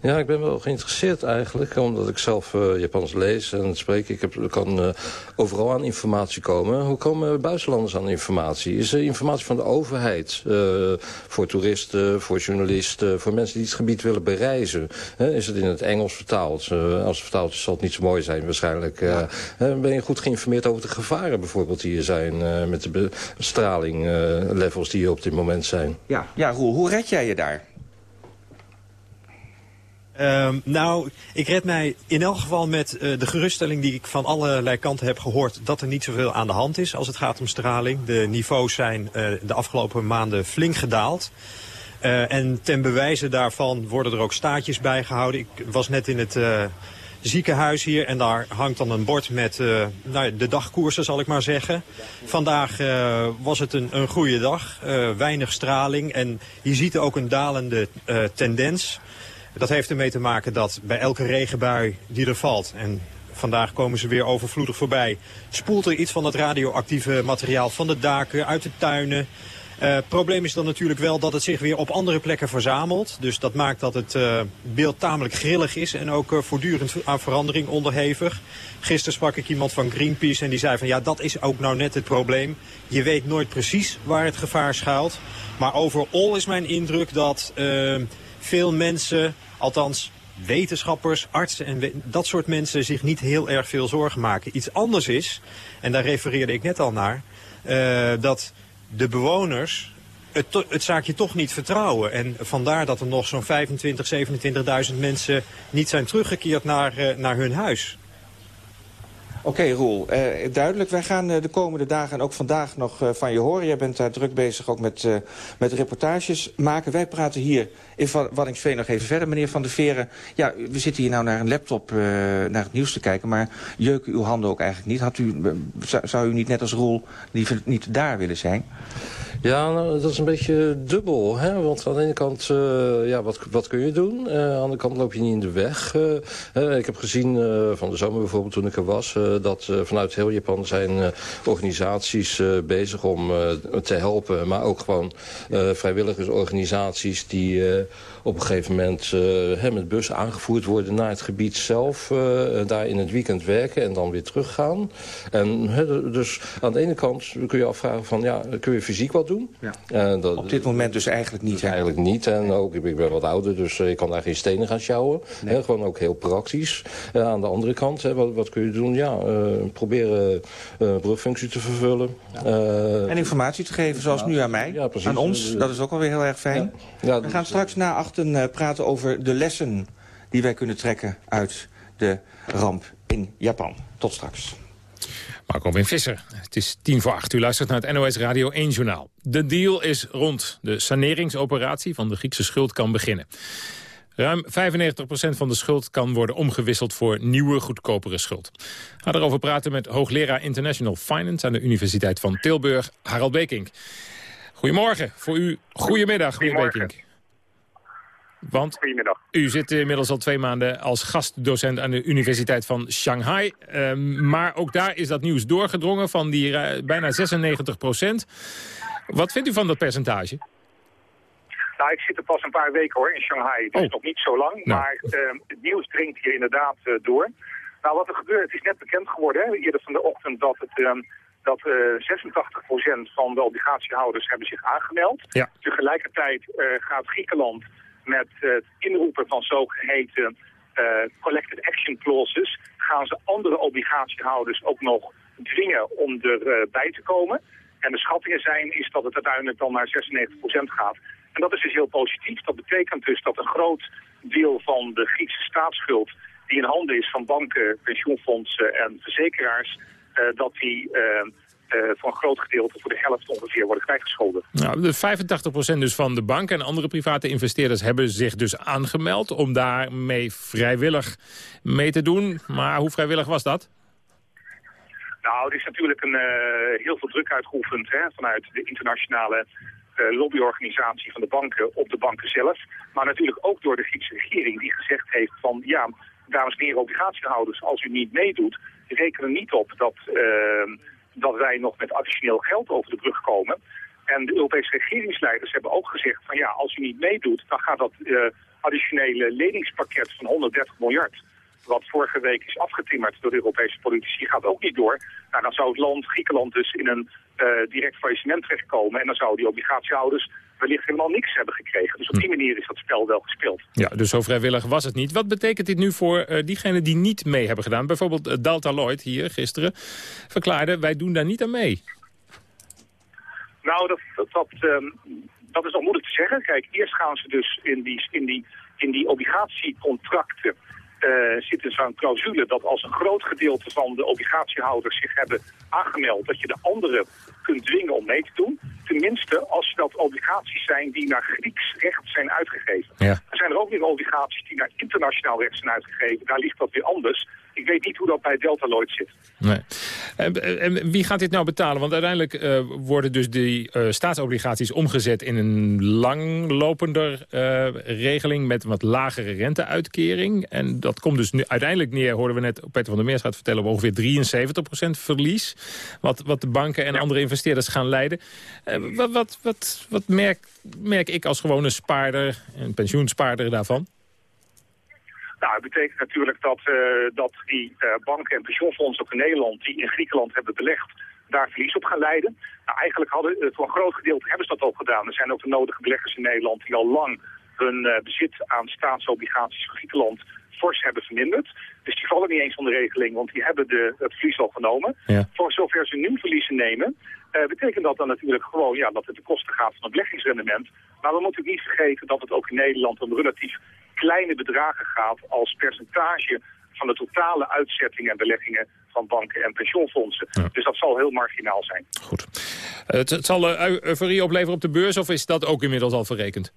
Ja, ik ben wel geïnteresseerd eigenlijk, omdat ik zelf uh, Japans lees en spreek. Ik heb, kan uh, overal aan informatie komen. Hoe komen buitenlanders aan informatie? Is er informatie van de overheid uh, voor toeristen, voor journalisten, voor mensen die het gebied willen bereizen? is het in het Engels vertaald? als het vertaald is zal het niet zo mooi zijn waarschijnlijk. Ja. ben je goed geïnformeerd over de gevaren bijvoorbeeld die er zijn met de stralinglevels die er op dit moment zijn? Ja, ja Roel, hoe red jij je daar? Um, nou, ik red mij in elk geval met uh, de geruststelling die ik van allerlei kanten heb gehoord... dat er niet zoveel aan de hand is als het gaat om straling. De niveaus zijn uh, de afgelopen maanden flink gedaald. Uh, en ten bewijze daarvan worden er ook staatjes bijgehouden. Ik was net in het ziekenhuis hier en daar hangt dan een bord met nou, de dagkoersen, zal ik maar zeggen. Vandaag was het een, een goede dag, weinig straling en je ziet ook een dalende tendens... Dat heeft ermee te maken dat bij elke regenbui die er valt... en vandaag komen ze weer overvloedig voorbij... spoelt er iets van het radioactieve materiaal van de daken, uit de tuinen... Het uh, probleem is dan natuurlijk wel dat het zich weer op andere plekken verzamelt. Dus dat maakt dat het uh, beeld tamelijk grillig is en ook uh, voortdurend aan verandering onderhevig. Gisteren sprak ik iemand van Greenpeace en die zei van ja, dat is ook nou net het probleem. Je weet nooit precies waar het gevaar schuilt. Maar overal is mijn indruk dat veel mensen Althans, wetenschappers, artsen en dat soort mensen zich niet heel erg veel zorgen maken. Iets anders is, en daar refereerde ik net al naar, uh, dat de bewoners het, het, zaakje toch niet vertrouwen. En vandaar dat er nog zo'n 25, 27.000 mensen niet zijn teruggekeerd naar, uh, naar hun huis. Oké, Roel. Uh, duidelijk. Wij gaan uh, de komende dagen en ook vandaag nog uh, van je horen. Jij bent daar druk bezig ook met, met reportages maken. Wij praten hier in Waddingsveen nog even verder. Meneer Van der Veren, ja, we zitten hier nou naar een laptop naar het nieuws te kijken... maar jeuken uw handen ook eigenlijk niet? Had u, zou u niet net als Roel liever niet daar willen zijn? Ja, nou, dat is een beetje dubbel. Hè? Want aan de ene kant, uh, ja, wat, wat kun je doen? Uh, aan de andere kant loop je niet in de weg. Uh, ik heb gezien van de zomer bijvoorbeeld toen ik er was... dat vanuit heel Japan zijn organisaties bezig om te helpen. Maar ook gewoon vrijwilligersorganisaties die op een gegeven moment uh, met bus aangevoerd worden naar het gebied zelf. Uh, daar in het weekend werken en dan weer teruggaan. En dus aan de ene kant kun je afvragen van ja, kun je fysiek wat doen? Ja. Dat, op dit moment dus eigenlijk niet. eigenlijk niet. En ook, ik ben wat ouder, dus ik kan daar geen stenen gaan sjouwen. Nee. gewoon ook heel praktisch. aan de andere kant, wat, wat, kun je doen? Ja, proberen brugfunctie te vervullen. en informatie te geven, zoals nu aan mij. Ja, aan ons, dat is ook alweer heel erg fijn. Ja. We gaan straks naar achter uh, praten over de lessen die wij kunnen trekken uit de ramp in Japan. Tot straks. Marco Wim Visser, het is tien voor acht. U luistert naar het NOS Radio 1 Journaal. De deal is rond. De saneringsoperatie van de Griekse schuld kan beginnen. Ruim 95% van de schuld kan worden omgewisseld voor nieuwe, goedkopere schuld. We gaan erover praten met hoogleraar International Finance aan de Universiteit van Tilburg, Harald Bekink. Goedemorgen, voor u goedemiddag, meneer Bekink. Want Goedemiddag. u zit inmiddels al twee maanden als gastdocent aan de Universiteit van Shanghai. Um, maar ook daar is dat nieuws doorgedrongen van die uh, bijna 96 procent. Wat vindt u van dat percentage? Nou, ik zit er pas een paar weken hoor in Shanghai. Dus oh. nog niet zo lang. Nou. Maar uh, het nieuws dringt hier inderdaad uh, door. Nou, wat er gebeurt, het is net bekend geworden, hè, eerder van de ochtend, dat het... Um, dat uh, 86% van de obligatiehouders hebben zich aangemeld. Ja. Tegelijkertijd uh, gaat Griekenland met het inroepen van zogeheten uh, collected action clauses gaan ze andere obligatiehouders ook nog dwingen om erbij uh, te komen. En de schattingen zijn is dat het uiteindelijk dan naar 96% gaat. En dat is dus heel positief. Dat betekent dus dat een groot deel van de Griekse staatsschuld die in handen is van banken, pensioenfondsen en verzekeraars, dat die voor een groot gedeelte, voor de helft ongeveer, worden kwijtgescholden. Nou, de 85% dus van de banken en andere private investeerders hebben zich dus aangemeld om daarmee vrijwillig mee te doen. Maar hoe vrijwillig was dat? Nou, er is natuurlijk een, uh, heel veel druk uitgeoefend hè, vanuit de internationale uh, lobbyorganisatie van de banken op de banken zelf. Maar natuurlijk ook door de Griekse regering die gezegd heeft van ja, dames en heren obligatiehouders, als u niet meedoet, rekenen niet op dat dat wij nog met additioneel geld over de brug komen. En de Europese regeringsleiders hebben ook gezegd van ja, als u niet meedoet, dan gaat dat uh, additionele leningspakket van 130 miljard, wat vorige week is afgetimmerd door de Europese politici, gaat ook niet door. Nou, dan zou het land, Griekenland dus in een uh, direct faillissement terechtkomen en dan zouden die obligatiehouders wellicht helemaal niks hebben gekregen. Dus op die manier is dat spel wel gespeeld. Ja, dus zo vrijwillig was het niet. Wat betekent dit nu voor uh, diegenen die niet mee hebben gedaan? Bijvoorbeeld uh, Delta Lloyd hier gisteren verklaarde, wij doen daar niet aan mee. Nou, dat, dat, dat, um, dat is nog moeilijk te zeggen. Kijk, eerst gaan ze dus in die, in die, in die obligatiecontracten uh, zit er zo'n clausule dat als een groot gedeelte van de obligatiehouders zich hebben aangemeld, dat je de anderen kunt dwingen om mee te doen. Tenminste, als dat obligaties zijn die naar Grieks recht zijn uitgegeven. Ja. Er zijn er ook weer obligaties die naar internationaal recht zijn uitgegeven. Daar ligt dat weer anders. Ik weet niet hoe dat bij Delta Lloyd zit. Nee. En, en, wie gaat dit nou betalen? Want uiteindelijk uh, worden dus die uh, staatsobligaties omgezet in een langlopender uh, regeling met een wat lagere renteuitkering. En dat komt dus nu uiteindelijk neer, hoorden we net Peter van der Meers gaat vertellen, op ongeveer 73% verlies. Wat, wat de banken en ja. andere investeerders gaan leiden. wat wat, wat, wat merk, merk ik als gewone spaarder, en pensioenspaarder daarvan? Nou, het betekent natuurlijk dat, uh, dat die uh, banken en pensioenfondsen ook in Nederland... die in Griekenland hebben belegd, daar verlies op gaan leiden. Nou, eigenlijk hadden, uh, voor een groot gedeelte hebben ze dat ook gedaan. Er zijn ook de nodige beleggers in Nederland die al lang hun bezit aan staatsobligaties van Griekenland fors hebben verminderd. Dus die vallen niet eens onder regeling, want die hebben de, het verlies al genomen. Ja. Voor zover ze nu verliezen nemen, uh, betekent dat dan natuurlijk gewoon ja, dat het de kosten gaat van het beleggingsrendement. Maar we moeten niet vergeten dat het ook in Nederland om relatief kleine bedragen gaat als percentage van de totale uitzettingen en beleggingen van banken en pensioenfondsen. Dus dat zal heel marginaal zijn. Goed. Het, het zal uh, euforie opleveren op de beurs of is dat ook inmiddels al verrekend?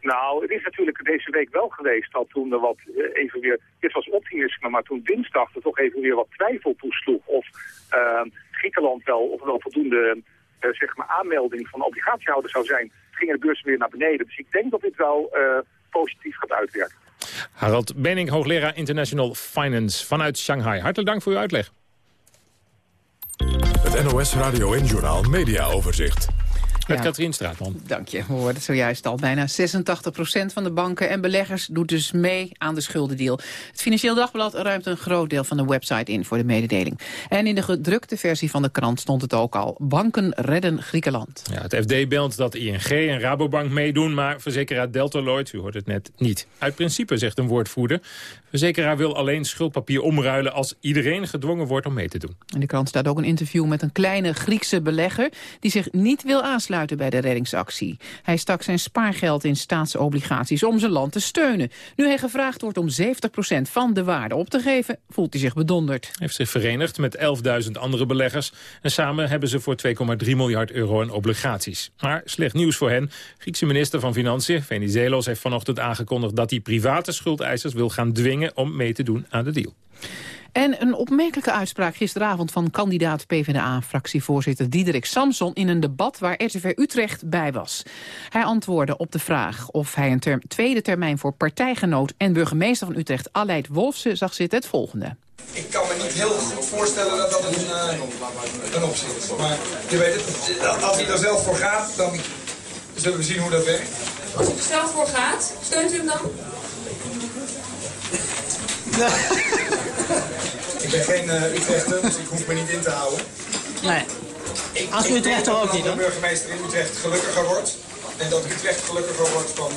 Nou, het is natuurlijk deze week wel geweest dat toen er wat even weer... Dit was optimisme, maar toen dinsdag er toch even weer wat twijfel toesloeg... of uh, Griekenland wel, of wel voldoende uh, zeg maar aanmelding van obligatiehouder zou zijn... gingen de beurs weer naar beneden. Dus ik denk dat dit wel uh, positief gaat uitwerken. Harald Benning, hoogleraar International Finance vanuit Shanghai. Hartelijk dank voor uw uitleg. Het NOS Radio en Journaal Media Overzicht. Met ja. Katrien Straatman. Dank je. We hoorden zojuist al. Bijna 86% van de banken en beleggers doet dus mee aan de schuldendeal. Het Financieel Dagblad ruimt een groot deel van de website in voor de mededeling. En in de gedrukte versie van de krant stond het ook al. Banken redden Griekenland. Ja, het FD beldt dat ING en Rabobank meedoen, maar verzekeraar Deltaloid, u hoort het net, niet. Uit principe, zegt een woordvoerder. Verzekeraar wil alleen schuldpapier omruilen als iedereen gedwongen wordt om mee te doen. In de krant staat ook een interview met een kleine Griekse belegger die zich niet wil aansluiten bij de reddingsactie. Hij stak zijn spaargeld in staatsobligaties om zijn land te steunen. Nu hij gevraagd wordt om 70% van de waarde op te geven, voelt hij zich bedonderd. Hij heeft zich verenigd met 11.000 andere beleggers. En samen hebben ze voor 2,3 miljard euro aan obligaties. Maar slecht nieuws voor hen. Griekse minister van Financiën, Venizelos, heeft vanochtend aangekondigd... dat hij private schuldeisers wil gaan dwingen om mee te doen aan de deal. En een opmerkelijke uitspraak gisteravond van kandidaat PvdA-fractievoorzitter Diederik Samson in een debat waar RTV Utrecht bij was. Hij antwoordde op de vraag of hij een term, tweede termijn voor partijgenoot en burgemeester van Utrecht Aleid Wolfse zag zitten het volgende. Ik kan me niet heel goed voorstellen dat dat een, uh, een optie is. Maar je weet het, als hij er zelf voor gaat, dan zullen we zien hoe dat werkt. Als hij er zelf voor gaat, steunt u hem dan? ik ben geen uh, Utrechter, dus ik hoef me niet in te houden. Nee. Ik, Als Utrechter ook niet, dat de burgemeester in Utrecht gelukkiger wordt. En dat Utrecht gelukkiger wordt van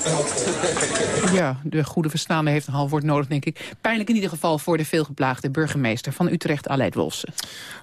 ja, de goede verstaande heeft een half woord nodig, denk ik. Pijnlijk in ieder geval voor de veelgeplaagde burgemeester van Utrecht, Aleid Wolfsen.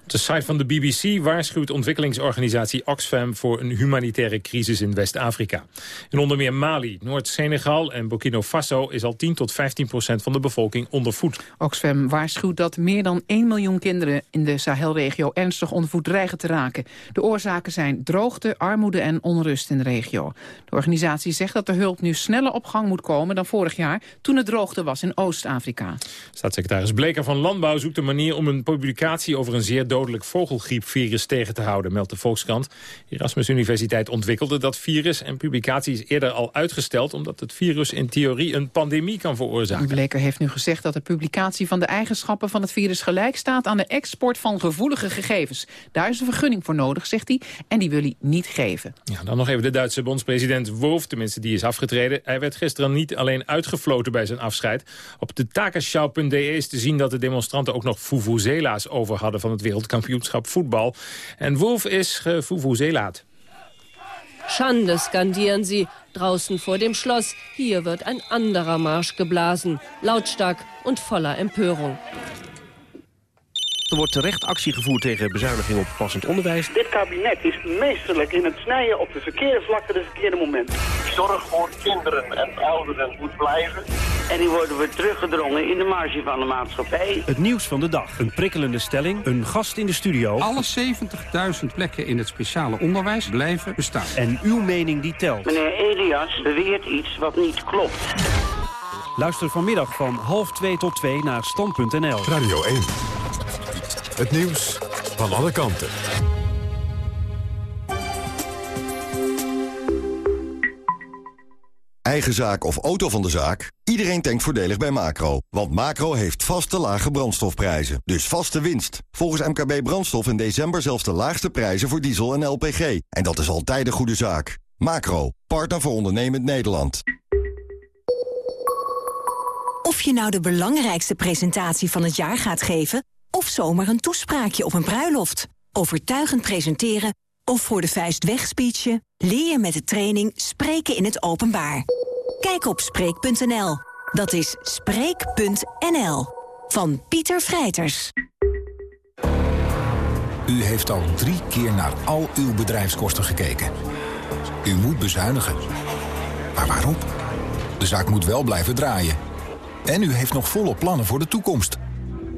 Op de site van de BBC waarschuwt ontwikkelingsorganisatie Oxfam... voor een humanitaire crisis in West-Afrika. In onder meer Mali, Noord-Senegal en Burkina Faso... is al 10 tot 15 procent van de bevolking ondervoed. Oxfam waarschuwt dat meer dan 1 miljoen kinderen... in de Sahelregio ernstig ondervoed dreigen te raken. De oorzaken zijn droogte, armoede en onrust in de regio. De organisatie zegt dat de hulp nu nu sneller op gang moet komen dan vorig jaar... toen het droogte was in Oost-Afrika. Staatssecretaris Bleker van Landbouw zoekt een manier om een publicatie... over een zeer dodelijk vogelgriepvirus tegen te houden, meldt de Volkskrant. Erasmus Universiteit ontwikkelde dat virus en publicatie is eerder al uitgesteld... omdat het virus in theorie een pandemie kan veroorzaken. Bleker heeft nu gezegd dat de publicatie van de eigenschappen van het virus gelijk staat... aan de export van gevoelige gegevens. Daar is een vergunning voor nodig, zegt hij, en die wil hij niet geven. Ja, dan nog even de Duitse bondspresident Wolf, tenminste die is afgetreden hij werd gisteren niet alleen uitgefloten bij zijn afscheid. Op de takenschouw.de is te zien dat de demonstranten ook nog Vuvuzela's over hadden van het wereldkampioenschap voetbal. En Wolf is gevuvuzelaat. Schande skandieren sie draußen vor dem Schloss. Hier wird ein anderer Marsch geblasen, lautstark und voller Empörung. Er wordt terecht actie gevoerd tegen bezuiniging op passend onderwijs. Dit kabinet is meesterlijk in het snijden op de verkeerde vlakken de verkeerde moment. Zorg voor kinderen en ouderen moet blijven. En die worden weer teruggedrongen in de marge van de maatschappij. Het nieuws van de dag. Een prikkelende stelling. Een gast in de studio. Alle 70.000 plekken in het speciale onderwijs blijven bestaan. En uw mening die telt. Meneer Elias beweert iets wat niet klopt. Luister vanmiddag van half 2 tot 2 naar stand.nl. Radio 1. Het nieuws van alle kanten. Eigen zaak of auto van de zaak? Iedereen denkt voordelig bij Macro. Want Macro heeft vaste lage brandstofprijzen. Dus vaste winst. Volgens MKB Brandstof in december zelfs de laagste prijzen voor diesel en LPG. En dat is altijd een goede zaak. Macro, partner voor ondernemend Nederland. Of je nou de belangrijkste presentatie van het jaar gaat geven of zomaar een toespraakje op een bruiloft. Overtuigend presenteren of voor de vuist wegspeechen... leer je met de training Spreken in het Openbaar. Kijk op Spreek.nl. Dat is Spreek.nl. Van Pieter Vrijters. U heeft al drie keer naar al uw bedrijfskosten gekeken. U moet bezuinigen. Maar waarom? De zaak moet wel blijven draaien. En u heeft nog volle plannen voor de toekomst.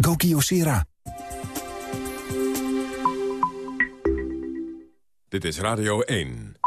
Go Kyocera. Dit is Radio 1.